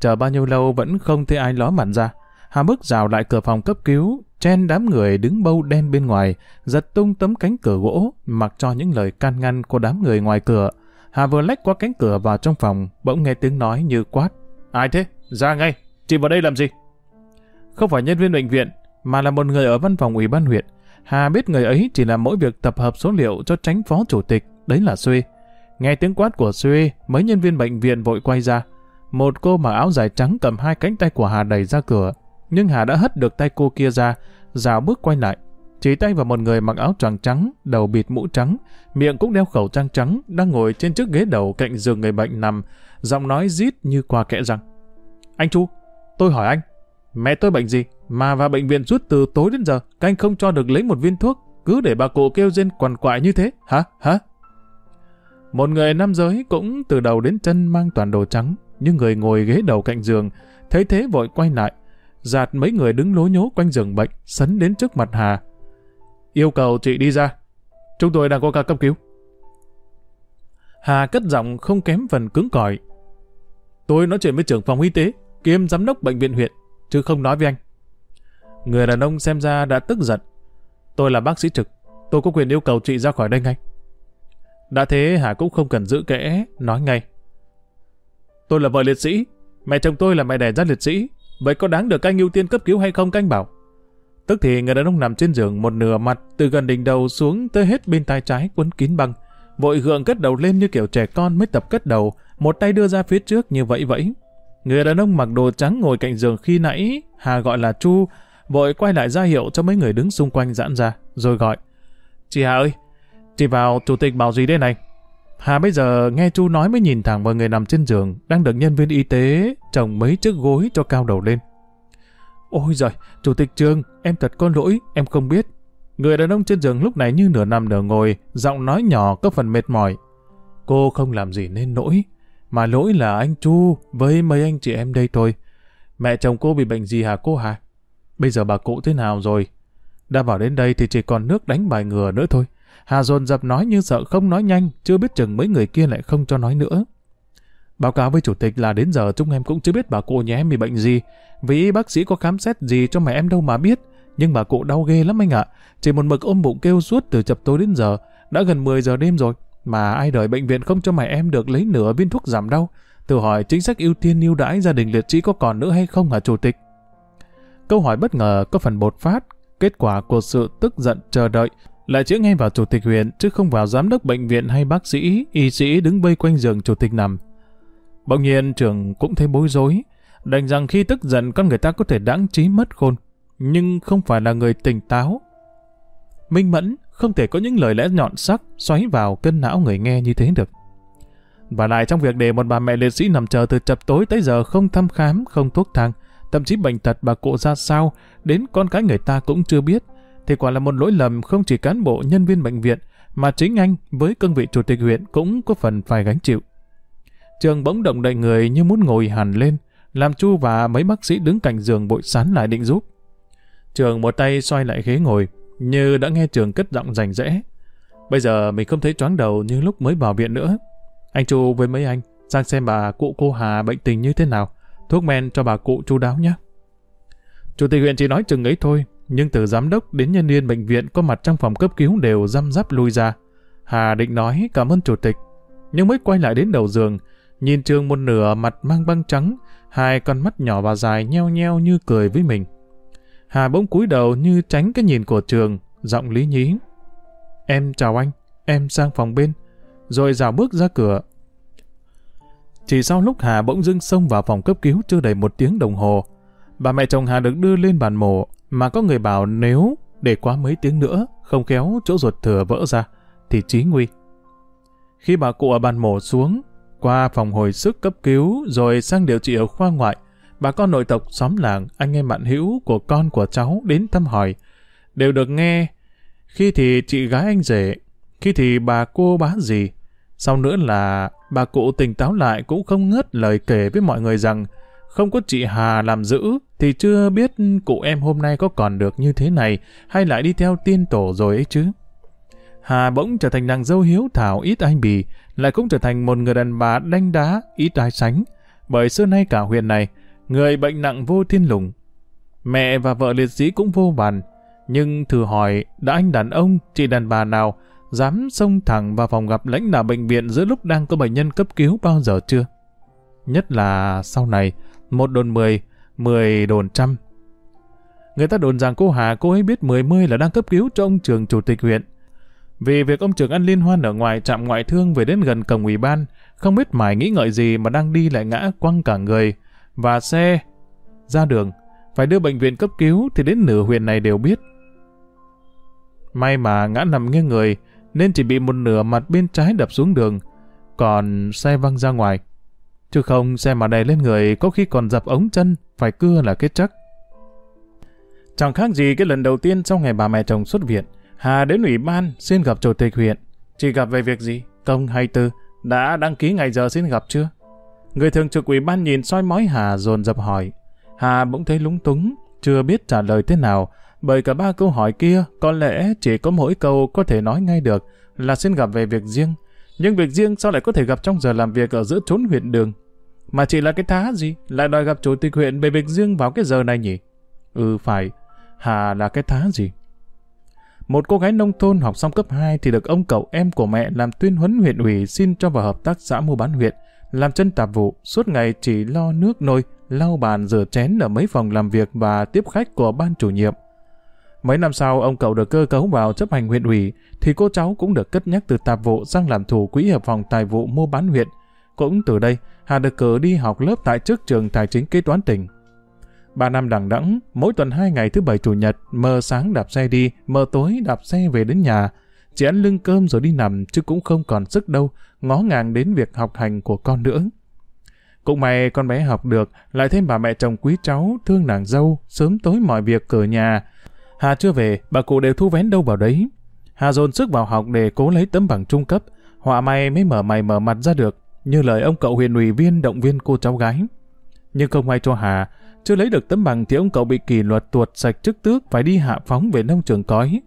A: Chờ bao nhiêu lâu vẫn không thấy ai ló mặt ra. Hà bước rào lại cửa phòng cấp cứu, chen đám người đứng bâu đen bên ngoài, giật tung tấm cánh cửa gỗ, mặc cho những lời can ngăn của đám người ngoài cửa. Hà vừa lách qua cánh cửa vào trong phòng, bỗng nghe tiếng nói như quát. Ai thế? Ra ngay! Chị vào đây làm gì? Không phải nhân viên bệnh viện, mà là một người ở văn phòng ủy ban huyện. Hà biết người ấy chỉ làm mỗi việc tập hợp số liệu cho tránh phó chủ tịch, đấy là Xuê. Nghe tiếng quát của Xuê, mấy nhân viên bệnh viện vội quay ra. Một cô mặc áo dài trắng cầm hai cánh tay của Hà đẩy ra cửa, nhưng Hà đã hất được tay cô kia ra, rào bước quay lại. Chỉ tay vào một người mặc áo choàng trắng, đầu bịt mũ trắng, miệng cũng đeo khẩu trang trắng, đang ngồi trên chiếc ghế đầu cạnh giường người bệnh nằm, giọng nói rít như qua kẽ răng. Anh Chu, tôi hỏi anh, mẹ tôi bệnh gì mà vào bệnh viện suốt từ tối đến giờ, các anh không cho được lấy một viên thuốc, cứ để bà cụ kêu rên quằn quại như thế, hả, hả? Một người nam giới cũng từ đầu đến chân mang toàn đồ trắng, nhưng người ngồi ghế đầu cạnh giường, thấy thế vội quay lại, giạt mấy người đứng lố nhố quanh giường bệnh, sấn đến trước mặt Hà. yêu cầu chị đi ra. Chúng tôi đang có ca cấp cứu. Hà cất giọng không kém phần cứng cỏi. Tôi nói chuyện với trưởng phòng y tế, kiêm giám đốc bệnh viện huyện, chứ không nói với anh. Người đàn ông xem ra đã tức giận. Tôi là bác sĩ trực, tôi có quyền yêu cầu chị ra khỏi đây ngay. Đã thế Hà cũng không cần giữ kẽ, nói ngay. Tôi là vợ liệt sĩ, mẹ chồng tôi là mẹ đẻ ra liệt sĩ, vậy có đáng được anh ưu tiên cấp cứu hay không canh bảo? Tức thì người đàn ông nằm trên giường một nửa mặt từ gần đỉnh đầu xuống tới hết bên tay trái quấn kín băng, vội gượng cất đầu lên như kiểu trẻ con mới tập cất đầu, một tay đưa ra phía trước như vậy vậy. Người đàn ông mặc đồ trắng ngồi cạnh giường khi nãy, Hà gọi là Chu, vội quay lại ra hiệu cho mấy người đứng xung quanh giãn ra, rồi gọi. Chị Hà ơi, chị vào chủ tịch bảo gì đây này? Hà bây giờ nghe Chu nói mới nhìn thẳng vào người nằm trên giường, đang được nhân viên y tế trồng mấy chiếc gối cho cao đầu lên. Ôi giời, chủ tịch trường, em thật có lỗi, em không biết. Người đàn ông trên giường lúc này như nửa nằm nửa ngồi, giọng nói nhỏ có phần mệt mỏi. Cô không làm gì nên lỗi, mà lỗi là anh Chu với mấy anh chị em đây thôi. Mẹ chồng cô bị bệnh gì hả cô hả? Bây giờ bà cụ thế nào rồi? Đã vào đến đây thì chỉ còn nước đánh bài ngừa nữa thôi. Hà dồn dập nói như sợ không nói nhanh, chưa biết chừng mấy người kia lại không cho nói nữa. Báo cáo với chủ tịch là đến giờ chúng em cũng chưa biết bà cụ nhà em bị bệnh gì, vì bác sĩ có khám xét gì cho mẹ em đâu mà biết. Nhưng bà cụ đau ghê lắm anh ạ, chỉ một mực ôm bụng kêu suốt từ chập tối đến giờ, đã gần 10 giờ đêm rồi. Mà ai đợi bệnh viện không cho mẹ em được lấy nửa viên thuốc giảm đau. Tự hỏi chính sách ưu tiên ưu đãi gia đình liệt sĩ có còn nữa hay không hả chủ tịch? Câu hỏi bất ngờ có phần bột phát, kết quả của sự tức giận chờ đợi lại chữa ngay vào chủ tịch huyện chứ không vào giám đốc bệnh viện hay bác sĩ, y sĩ đứng vây quanh giường chủ tịch nằm. Bỗng nhiên trưởng cũng thấy bối rối, đành rằng khi tức giận con người ta có thể đáng trí mất khôn, nhưng không phải là người tỉnh táo. Minh mẫn không thể có những lời lẽ nhọn sắc xoáy vào cân não người nghe như thế được. Và lại trong việc để một bà mẹ liệt sĩ nằm chờ từ chập tối tới giờ không thăm khám, không thuốc thang, thậm chí bệnh tật bà cụ ra sao, đến con cái người ta cũng chưa biết, thì quả là một lỗi lầm không chỉ cán bộ nhân viên bệnh viện, mà chính anh với cương vị chủ tịch huyện cũng có phần phải gánh chịu. Trường bỗng động đậy người như muốn ngồi hẳn lên, làm Chu và mấy bác sĩ đứng cạnh giường bội sán lại định giúp. Trường một tay xoay lại ghế ngồi, như đã nghe Trường cất giọng rành rẽ. Bây giờ mình không thấy choáng đầu như lúc mới vào viện nữa. Anh Chu với mấy anh sang xem bà cụ cô Hà bệnh tình như thế nào, thuốc men cho bà cụ chu đáo nhé. Chủ tịch huyện chỉ nói chừng ấy thôi, nhưng từ giám đốc đến nhân viên bệnh viện có mặt trong phòng cấp cứu đều răm rắp lui ra. Hà định nói cảm ơn chủ tịch, nhưng mới quay lại đến đầu giường, nhìn trường một nửa mặt mang băng trắng, hai con mắt nhỏ và dài nheo nheo như cười với mình. Hà bỗng cúi đầu như tránh cái nhìn của trường, giọng lý nhí. Em chào anh, em sang phòng bên, rồi dào bước ra cửa. Chỉ sau lúc Hà bỗng dưng xông vào phòng cấp cứu chưa đầy một tiếng đồng hồ, bà mẹ chồng Hà được đưa lên bàn mổ, mà có người bảo nếu để quá mấy tiếng nữa, không khéo chỗ ruột thừa vỡ ra, thì chí nguy. Khi bà cụ ở bàn mổ xuống, qua phòng hồi sức cấp cứu rồi sang điều trị ở khoa ngoại, bà con nội tộc xóm làng, anh em bạn hữu của con của cháu đến thăm hỏi, đều được nghe. Khi thì chị gái anh rể, khi thì bà cô bá gì. Sau nữa là bà cụ tỉnh táo lại cũng không ngớt lời kể với mọi người rằng không có chị Hà làm giữ thì chưa biết cụ em hôm nay có còn được như thế này hay lại đi theo tiên tổ rồi ấy chứ. Hà bỗng trở thành nàng dâu hiếu thảo ít ai bì, lại cũng trở thành một người đàn bà đanh đá, ít ai sánh. Bởi xưa nay cả huyện này, người bệnh nặng vô thiên lùng. Mẹ và vợ liệt sĩ cũng vô bàn, nhưng thử hỏi đã anh đàn ông, chị đàn bà nào dám xông thẳng vào phòng gặp lãnh đạo bệnh viện giữa lúc đang có bệnh nhân cấp cứu bao giờ chưa? Nhất là sau này, một đồn mười, mười đồn trăm. Người ta đồn rằng cô Hà cô ấy biết mười mươi là đang cấp cứu cho ông trường chủ tịch huyện. Vì việc ông trường ăn liên hoan ở ngoài trạm ngoại thương về đến gần cổng ủy ban, không biết mải nghĩ ngợi gì mà đang đi lại ngã quăng cả người và xe ra đường. Phải đưa bệnh viện cấp cứu thì đến nửa huyện này đều biết. May mà ngã nằm nghiêng người nên chỉ bị một nửa mặt bên trái đập xuống đường, còn xe văng ra ngoài. Chứ không xe mà đè lên người có khi còn dập ống chân, phải cưa là kết chắc. Chẳng khác gì cái lần đầu tiên sau ngày bà mẹ chồng xuất viện, Hà đến ủy ban xin gặp chủ tịch huyện. Chỉ gặp về việc gì? Công hay tư? Đã đăng ký ngày giờ xin gặp chưa? Người thường trực ủy ban nhìn soi mói Hà dồn dập hỏi. Hà bỗng thấy lúng túng, chưa biết trả lời thế nào, Bởi cả ba câu hỏi kia, có lẽ chỉ có mỗi câu có thể nói ngay được là xin gặp về việc riêng. Nhưng việc riêng sao lại có thể gặp trong giờ làm việc ở giữa chốn huyện đường? Mà chỉ là cái thá gì, lại đòi gặp chủ tịch huyện về việc riêng vào cái giờ này nhỉ? Ừ phải, Hà là cái thá gì? Một cô gái nông thôn học xong cấp 2 thì được ông cậu em của mẹ làm tuyên huấn huyện ủy xin cho vào hợp tác xã mua bán huyện, làm chân tạp vụ, suốt ngày chỉ lo nước nôi, lau bàn rửa chén ở mấy phòng làm việc và tiếp khách của ban chủ nhiệm. Mấy năm sau ông cậu được cơ cấu vào chấp hành huyện ủy thì cô cháu cũng được cất nhắc từ tạp vụ sang làm thủ quỹ hợp phòng tài vụ mua bán huyện. Cũng từ đây, Hà được cử đi học lớp tại trước trường tài chính kế toán tỉnh. Ba năm đằng đẵng, mỗi tuần hai ngày thứ bảy chủ nhật, mờ sáng đạp xe đi, mờ tối đạp xe về đến nhà. Chỉ ăn lưng cơm rồi đi nằm chứ cũng không còn sức đâu, ngó ngàng đến việc học hành của con nữa. Cũng may con bé học được, lại thêm bà mẹ chồng quý cháu, thương nàng dâu, sớm tối mọi việc cửa nhà. Hà chưa về, bà cụ đều thu vén đâu vào đấy. Hà dồn sức vào học để cố lấy tấm bằng trung cấp, họa may mới mở mày mở mặt ra được, như lời ông cậu huyền ủy viên động viên cô cháu gái. Nhưng không may cho Hà, chưa lấy được tấm bằng thì ông cậu bị kỷ luật tuột sạch chức tước phải đi hạ phóng về nông trường cói.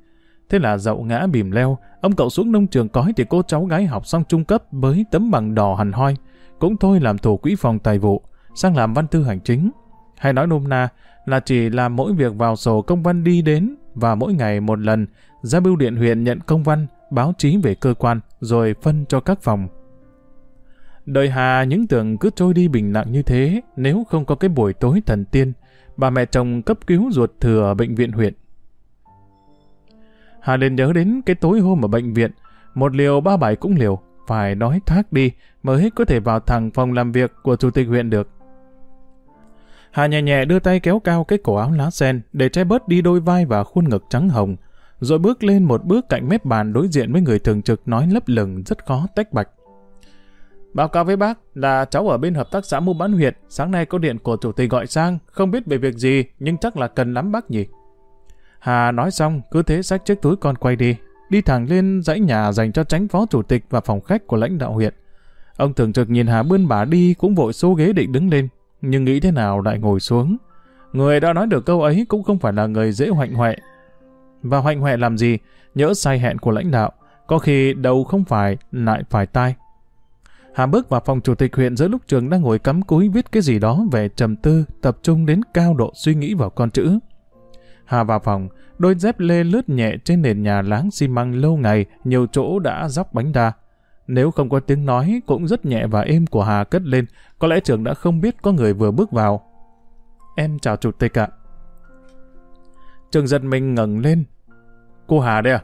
A: Thế là dậu ngã bìm leo, ông cậu xuống nông trường cói thì cô cháu gái học xong trung cấp với tấm bằng đỏ hẳn hoi. Cũng thôi làm thủ quỹ phòng tài vụ, sang làm văn thư hành chính. Hay nói nôm na là chỉ làm mỗi việc vào sổ công văn đi đến và mỗi ngày một lần ra bưu điện huyện nhận công văn, báo chí về cơ quan rồi phân cho các phòng. Đời Hà những tưởng cứ trôi đi bình lặng như thế nếu không có cái buổi tối thần tiên, bà mẹ chồng cấp cứu ruột thừa ở bệnh viện huyện. Hà liền nhớ đến cái tối hôm ở bệnh viện, một liều ba bảy cũng liều, phải nói thác đi mới có thể vào thẳng phòng làm việc của chủ tịch huyện được. Hà nhẹ nhẹ đưa tay kéo cao cái cổ áo lá sen để che bớt đi đôi vai và khuôn ngực trắng hồng, rồi bước lên một bước cạnh mép bàn đối diện với người thường trực nói lấp lửng rất khó tách bạch. Báo cáo với bác là cháu ở bên hợp tác xã mua bán huyện, sáng nay có điện của chủ tịch gọi sang, không biết về việc gì, nhưng chắc là cần lắm bác nhỉ. Hà nói xong, cứ thế xách chiếc túi con quay đi, đi thẳng lên dãy nhà dành cho tránh phó chủ tịch và phòng khách của lãnh đạo huyện. Ông thường trực nhìn Hà bươn bả đi cũng vội xô ghế định đứng lên, nhưng nghĩ thế nào lại ngồi xuống. Người đã nói được câu ấy cũng không phải là người dễ hoạnh hoẹ. Và hoạnh hoẹ làm gì? Nhỡ sai hẹn của lãnh đạo, có khi đầu không phải, lại phải tai. Hà bước vào phòng chủ tịch huyện giữa lúc trường đang ngồi cắm cúi viết cái gì đó về trầm tư, tập trung đến cao độ suy nghĩ vào con chữ. Hà vào phòng, đôi dép lê lướt nhẹ trên nền nhà láng xi măng lâu ngày, nhiều chỗ đã dóc bánh đa. Nếu không có tiếng nói cũng rất nhẹ và êm của Hà cất lên, có lẽ trường đã không biết có người vừa bước vào. Em chào chủ tịch ạ. Trường giật mình ngẩng lên. Cô Hà đây à?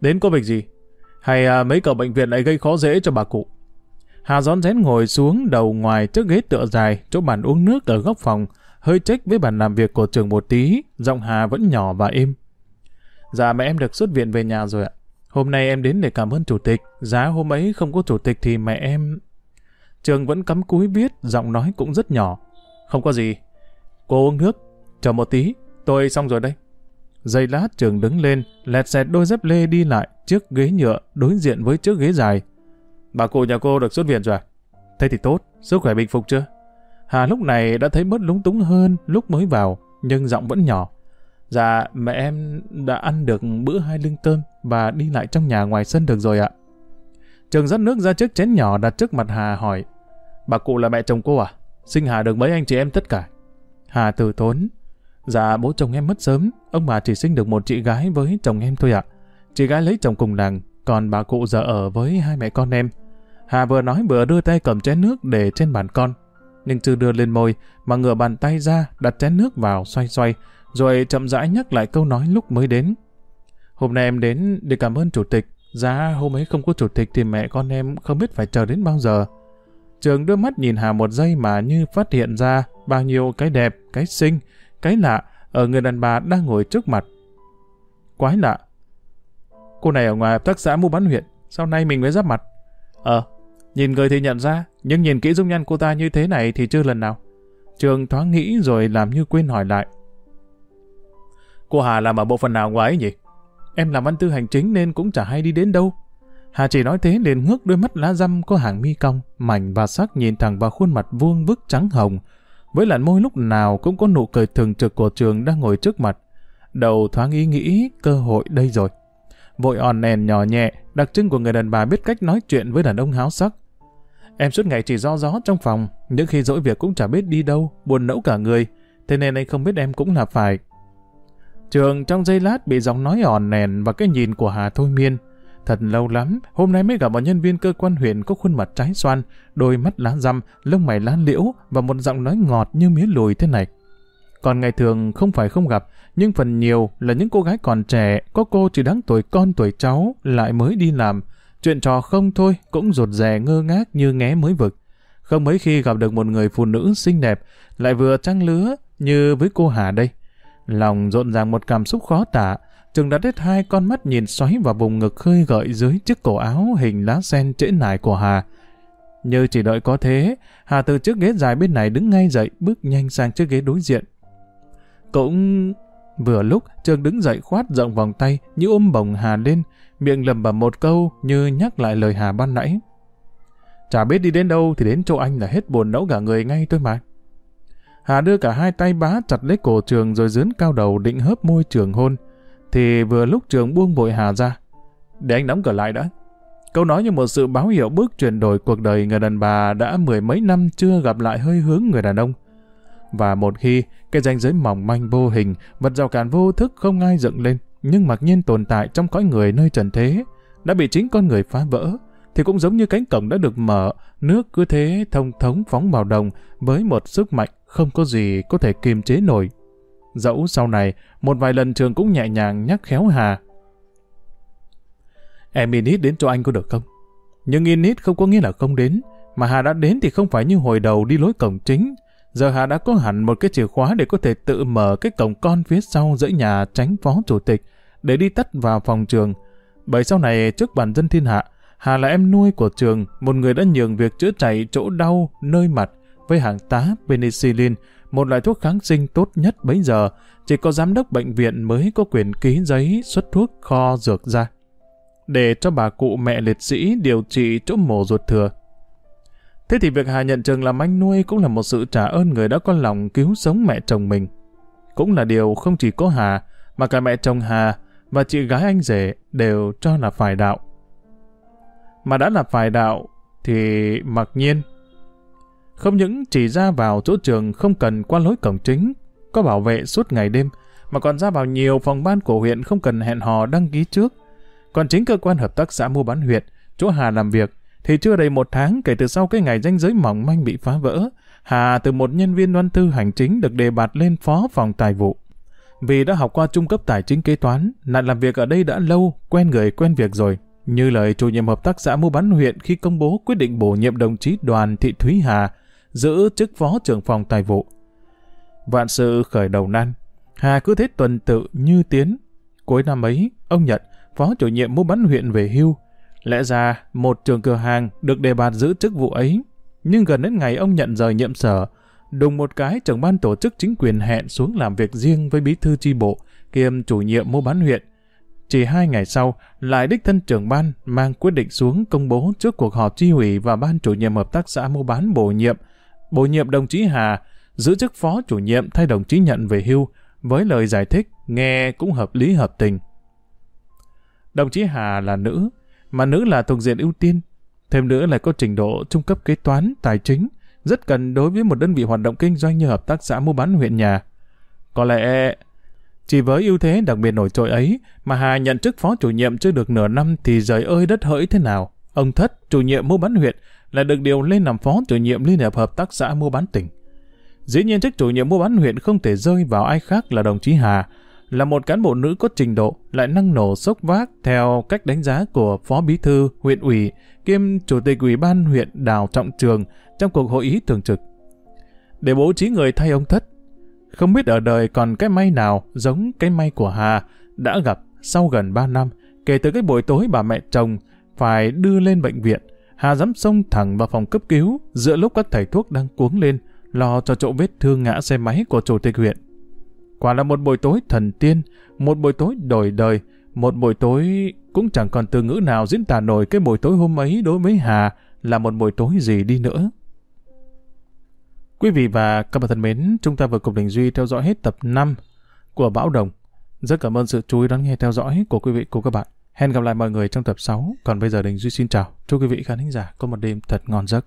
A: Đến có việc gì? Hay à, mấy cậu bệnh viện lại gây khó dễ cho bà cụ? Hà rón rén ngồi xuống đầu ngoài trước ghế tựa dài, chỗ bàn uống nước ở góc phòng, hơi trách với bàn làm việc của trường một tí, giọng Hà vẫn nhỏ và êm. Dạ mẹ em được xuất viện về nhà rồi ạ. Hôm nay em đến để cảm ơn chủ tịch, giá hôm ấy không có chủ tịch thì mẹ em... Trường vẫn cắm cúi viết, giọng nói cũng rất nhỏ. Không có gì. Cô uống nước, chờ một tí, tôi xong rồi đây. Giây lát trường đứng lên, lẹt xẹt đôi dép lê đi lại trước ghế nhựa đối diện với chiếc ghế dài. Bà cụ nhà cô được xuất viện rồi à? Thế thì tốt, sức khỏe bình phục chưa? Hà lúc này đã thấy bớt lúng túng hơn lúc mới vào, nhưng giọng vẫn nhỏ. Dạ, mẹ em đã ăn được bữa hai lưng tôm và đi lại trong nhà ngoài sân được rồi ạ. Trường dắt nước ra chiếc chén nhỏ đặt trước mặt Hà hỏi. Bà cụ là mẹ chồng cô à? Sinh Hà được mấy anh chị em tất cả. Hà từ thốn Dạ, bố chồng em mất sớm, ông bà chỉ sinh được một chị gái với chồng em thôi ạ. Chị gái lấy chồng cùng làng, còn bà cụ giờ ở với hai mẹ con em. Hà vừa nói vừa đưa tay cầm chén nước để trên bàn con. Nhưng chưa đưa lên môi, mà ngửa bàn tay ra, đặt chén nước vào, xoay xoay, rồi chậm rãi nhắc lại câu nói lúc mới đến. Hôm nay em đến để cảm ơn chủ tịch. Giá hôm ấy không có chủ tịch thì mẹ con em không biết phải chờ đến bao giờ. Trường đưa mắt nhìn Hà một giây mà như phát hiện ra bao nhiêu cái đẹp, cái xinh, cái lạ ở người đàn bà đang ngồi trước mặt. Quái lạ. Cô này ở ngoài hợp tác xã mua bán huyện, sau nay mình mới giáp mặt. Ờ, nhìn người thì nhận ra, nhưng nhìn kỹ dung nhan cô ta như thế này thì chưa lần nào. Trường thoáng nghĩ rồi làm như quên hỏi lại. Cô Hà làm ở bộ phận nào ngoài ấy nhỉ? Em làm văn tư hành chính nên cũng chả hay đi đến đâu. Hà chỉ nói thế liền ngước đôi mắt lá răm có hàng mi cong, mảnh và sắc nhìn thẳng vào khuôn mặt vuông vức trắng hồng, với làn môi lúc nào cũng có nụ cười thường trực của trường đang ngồi trước mặt. đầu thoáng ý nghĩ cơ hội đây rồi. Vội òn nèn nhỏ nhẹ, đặc trưng của người đàn bà biết cách nói chuyện với đàn ông háo sắc. Em suốt ngày chỉ do gió trong phòng, những khi dỗi việc cũng chả biết đi đâu, buồn nẫu cả người, thế nên anh không biết em cũng là phải. Trường trong giây lát bị giọng nói òn nèn và cái nhìn của Hà Thôi Miên. Thật lâu lắm, hôm nay mới gặp một nhân viên cơ quan huyện có khuôn mặt trái xoan, đôi mắt lá răm, lông mày lá liễu và một giọng nói ngọt như mía lùi thế này. Còn ngày thường không phải không gặp, nhưng phần nhiều là những cô gái còn trẻ, có cô chỉ đáng tuổi con tuổi cháu, lại mới đi làm. Chuyện trò không thôi, cũng rụt rè ngơ ngác như nghé mới vực. Không mấy khi gặp được một người phụ nữ xinh đẹp, lại vừa trăng lứa như với cô Hà đây. Lòng rộn ràng một cảm xúc khó tả, chừng đã hết hai con mắt nhìn xoáy vào vùng ngực khơi gợi dưới chiếc cổ áo hình lá sen trễ nải của Hà. Như chỉ đợi có thế, Hà từ chiếc ghế dài bên này đứng ngay dậy, bước nhanh sang chiếc ghế đối diện. Cũng... Vừa lúc, Trường đứng dậy khoát rộng vòng tay như ôm bồng Hà lên, miệng lầm bầm một câu như nhắc lại lời Hà ban nãy. Chả biết đi đến đâu thì đến chỗ anh là hết buồn nẫu cả người ngay thôi mà. Hà đưa cả hai tay bá chặt lấy cổ Trường rồi dướn cao đầu định hớp môi Trường hôn. Thì vừa lúc Trường buông bội Hà ra. Để anh đóng cửa lại đã. Câu nói như một sự báo hiệu bước chuyển đổi cuộc đời người đàn bà đã mười mấy năm chưa gặp lại hơi hướng người đàn ông. Và một khi cái ranh giới mỏng manh vô hình, vật rào cản vô thức không ai dựng lên, nhưng mặc nhiên tồn tại trong cõi người nơi trần thế, đã bị chính con người phá vỡ, thì cũng giống như cánh cổng đã được mở, nước cứ thế thông thống phóng vào đồng với một sức mạnh không có gì có thể kiềm chế nổi. Dẫu sau này, một vài lần trường cũng nhẹ nhàng nhắc khéo Hà. Em Init đến cho anh có được không? Nhưng Init không có nghĩa là không đến, mà Hà đã đến thì không phải như hồi đầu đi lối cổng chính, Giờ Hà đã có hẳn một cái chìa khóa để có thể tự mở cái cổng con phía sau dãy nhà tránh phó chủ tịch để đi tắt vào phòng trường. Bởi sau này trước bản dân thiên hạ, Hà là em nuôi của trường, một người đã nhường việc chữa chạy chỗ đau, nơi mặt với hàng tá penicillin, một loại thuốc kháng sinh tốt nhất bấy giờ, chỉ có giám đốc bệnh viện mới có quyền ký giấy xuất thuốc kho dược ra. Để cho bà cụ mẹ liệt sĩ điều trị chỗ mổ ruột thừa. Thế thì việc Hà nhận Trường làm anh nuôi cũng là một sự trả ơn người đã có lòng cứu sống mẹ chồng mình. Cũng là điều không chỉ có Hà, mà cả mẹ chồng Hà và chị gái anh rể đều cho là phải đạo. Mà đã là phải đạo, thì mặc nhiên. Không những chỉ ra vào chỗ trường không cần qua lối cổng chính, có bảo vệ suốt ngày đêm, mà còn ra vào nhiều phòng ban của huyện không cần hẹn hò đăng ký trước. Còn chính cơ quan hợp tác xã mua bán huyện, chỗ Hà làm việc, thì chưa đầy một tháng kể từ sau cái ngày danh giới mỏng manh bị phá vỡ, Hà từ một nhân viên đoan tư hành chính được đề bạt lên phó phòng tài vụ. Vì đã học qua trung cấp tài chính kế toán, nạn làm việc ở đây đã lâu, quen người quen việc rồi. Như lời chủ nhiệm hợp tác xã mua bán huyện khi công bố quyết định bổ nhiệm đồng chí đoàn thị Thúy Hà giữ chức phó trưởng phòng tài vụ. Vạn sự khởi đầu nan, Hà cứ thế tuần tự như tiến. Cuối năm ấy, ông Nhật, phó chủ nhiệm mua bán huyện về hưu, Lẽ ra, một trường cửa hàng được đề bạt giữ chức vụ ấy, nhưng gần đến ngày ông nhận rời nhiệm sở, đùng một cái trưởng ban tổ chức chính quyền hẹn xuống làm việc riêng với bí thư chi bộ, kiêm chủ nhiệm mua bán huyện. Chỉ hai ngày sau, lại đích thân trưởng ban mang quyết định xuống công bố trước cuộc họp chi ủy và ban chủ nhiệm hợp tác xã mua bán bổ nhiệm, bổ nhiệm đồng chí Hà, giữ chức phó chủ nhiệm thay đồng chí nhận về hưu, với lời giải thích nghe cũng hợp lý hợp tình. Đồng chí Hà là nữ, mà nữ là thuộc diện ưu tiên. Thêm nữa lại có trình độ trung cấp kế toán, tài chính, rất cần đối với một đơn vị hoạt động kinh doanh như hợp tác xã mua bán huyện nhà. Có lẽ chỉ với ưu thế đặc biệt nổi trội ấy mà Hà nhận chức phó chủ nhiệm chưa được nửa năm thì rời ơi đất hỡi thế nào. Ông Thất, chủ nhiệm mua bán huyện, lại được điều lên làm phó chủ nhiệm Liên hiệp Hợp tác xã mua bán tỉnh. Dĩ nhiên chức chủ nhiệm mua bán huyện không thể rơi vào ai khác là đồng chí Hà, là một cán bộ nữ có trình độ, lại năng nổ sốc vác theo cách đánh giá của Phó Bí Thư huyện ủy kiêm Chủ tịch Ủy ban huyện Đào Trọng Trường trong cuộc hội ý thường trực. Để bố trí người thay ông Thất, không biết ở đời còn cái may nào giống cái may của Hà đã gặp sau gần 3 năm kể từ cái buổi tối bà mẹ chồng phải đưa lên bệnh viện. Hà dám xông thẳng vào phòng cấp cứu giữa lúc các thầy thuốc đang cuống lên lo cho chỗ vết thương ngã xe máy của chủ tịch huyện. Quả là một buổi tối thần tiên, một buổi tối đổi đời, một buổi tối cũng chẳng còn từ ngữ nào diễn tả nổi cái buổi tối hôm ấy đối với Hà là một buổi tối gì đi nữa. Quý vị và các bạn thân mến, chúng ta vừa cùng Đình Duy theo dõi hết tập 5 của Bão Đồng. Rất cảm ơn sự chú ý đón nghe theo dõi của quý vị cùng các bạn. Hẹn gặp lại mọi người trong tập 6. Còn bây giờ Đình Duy xin chào. Chúc quý vị khán thính giả có một đêm thật ngon giấc.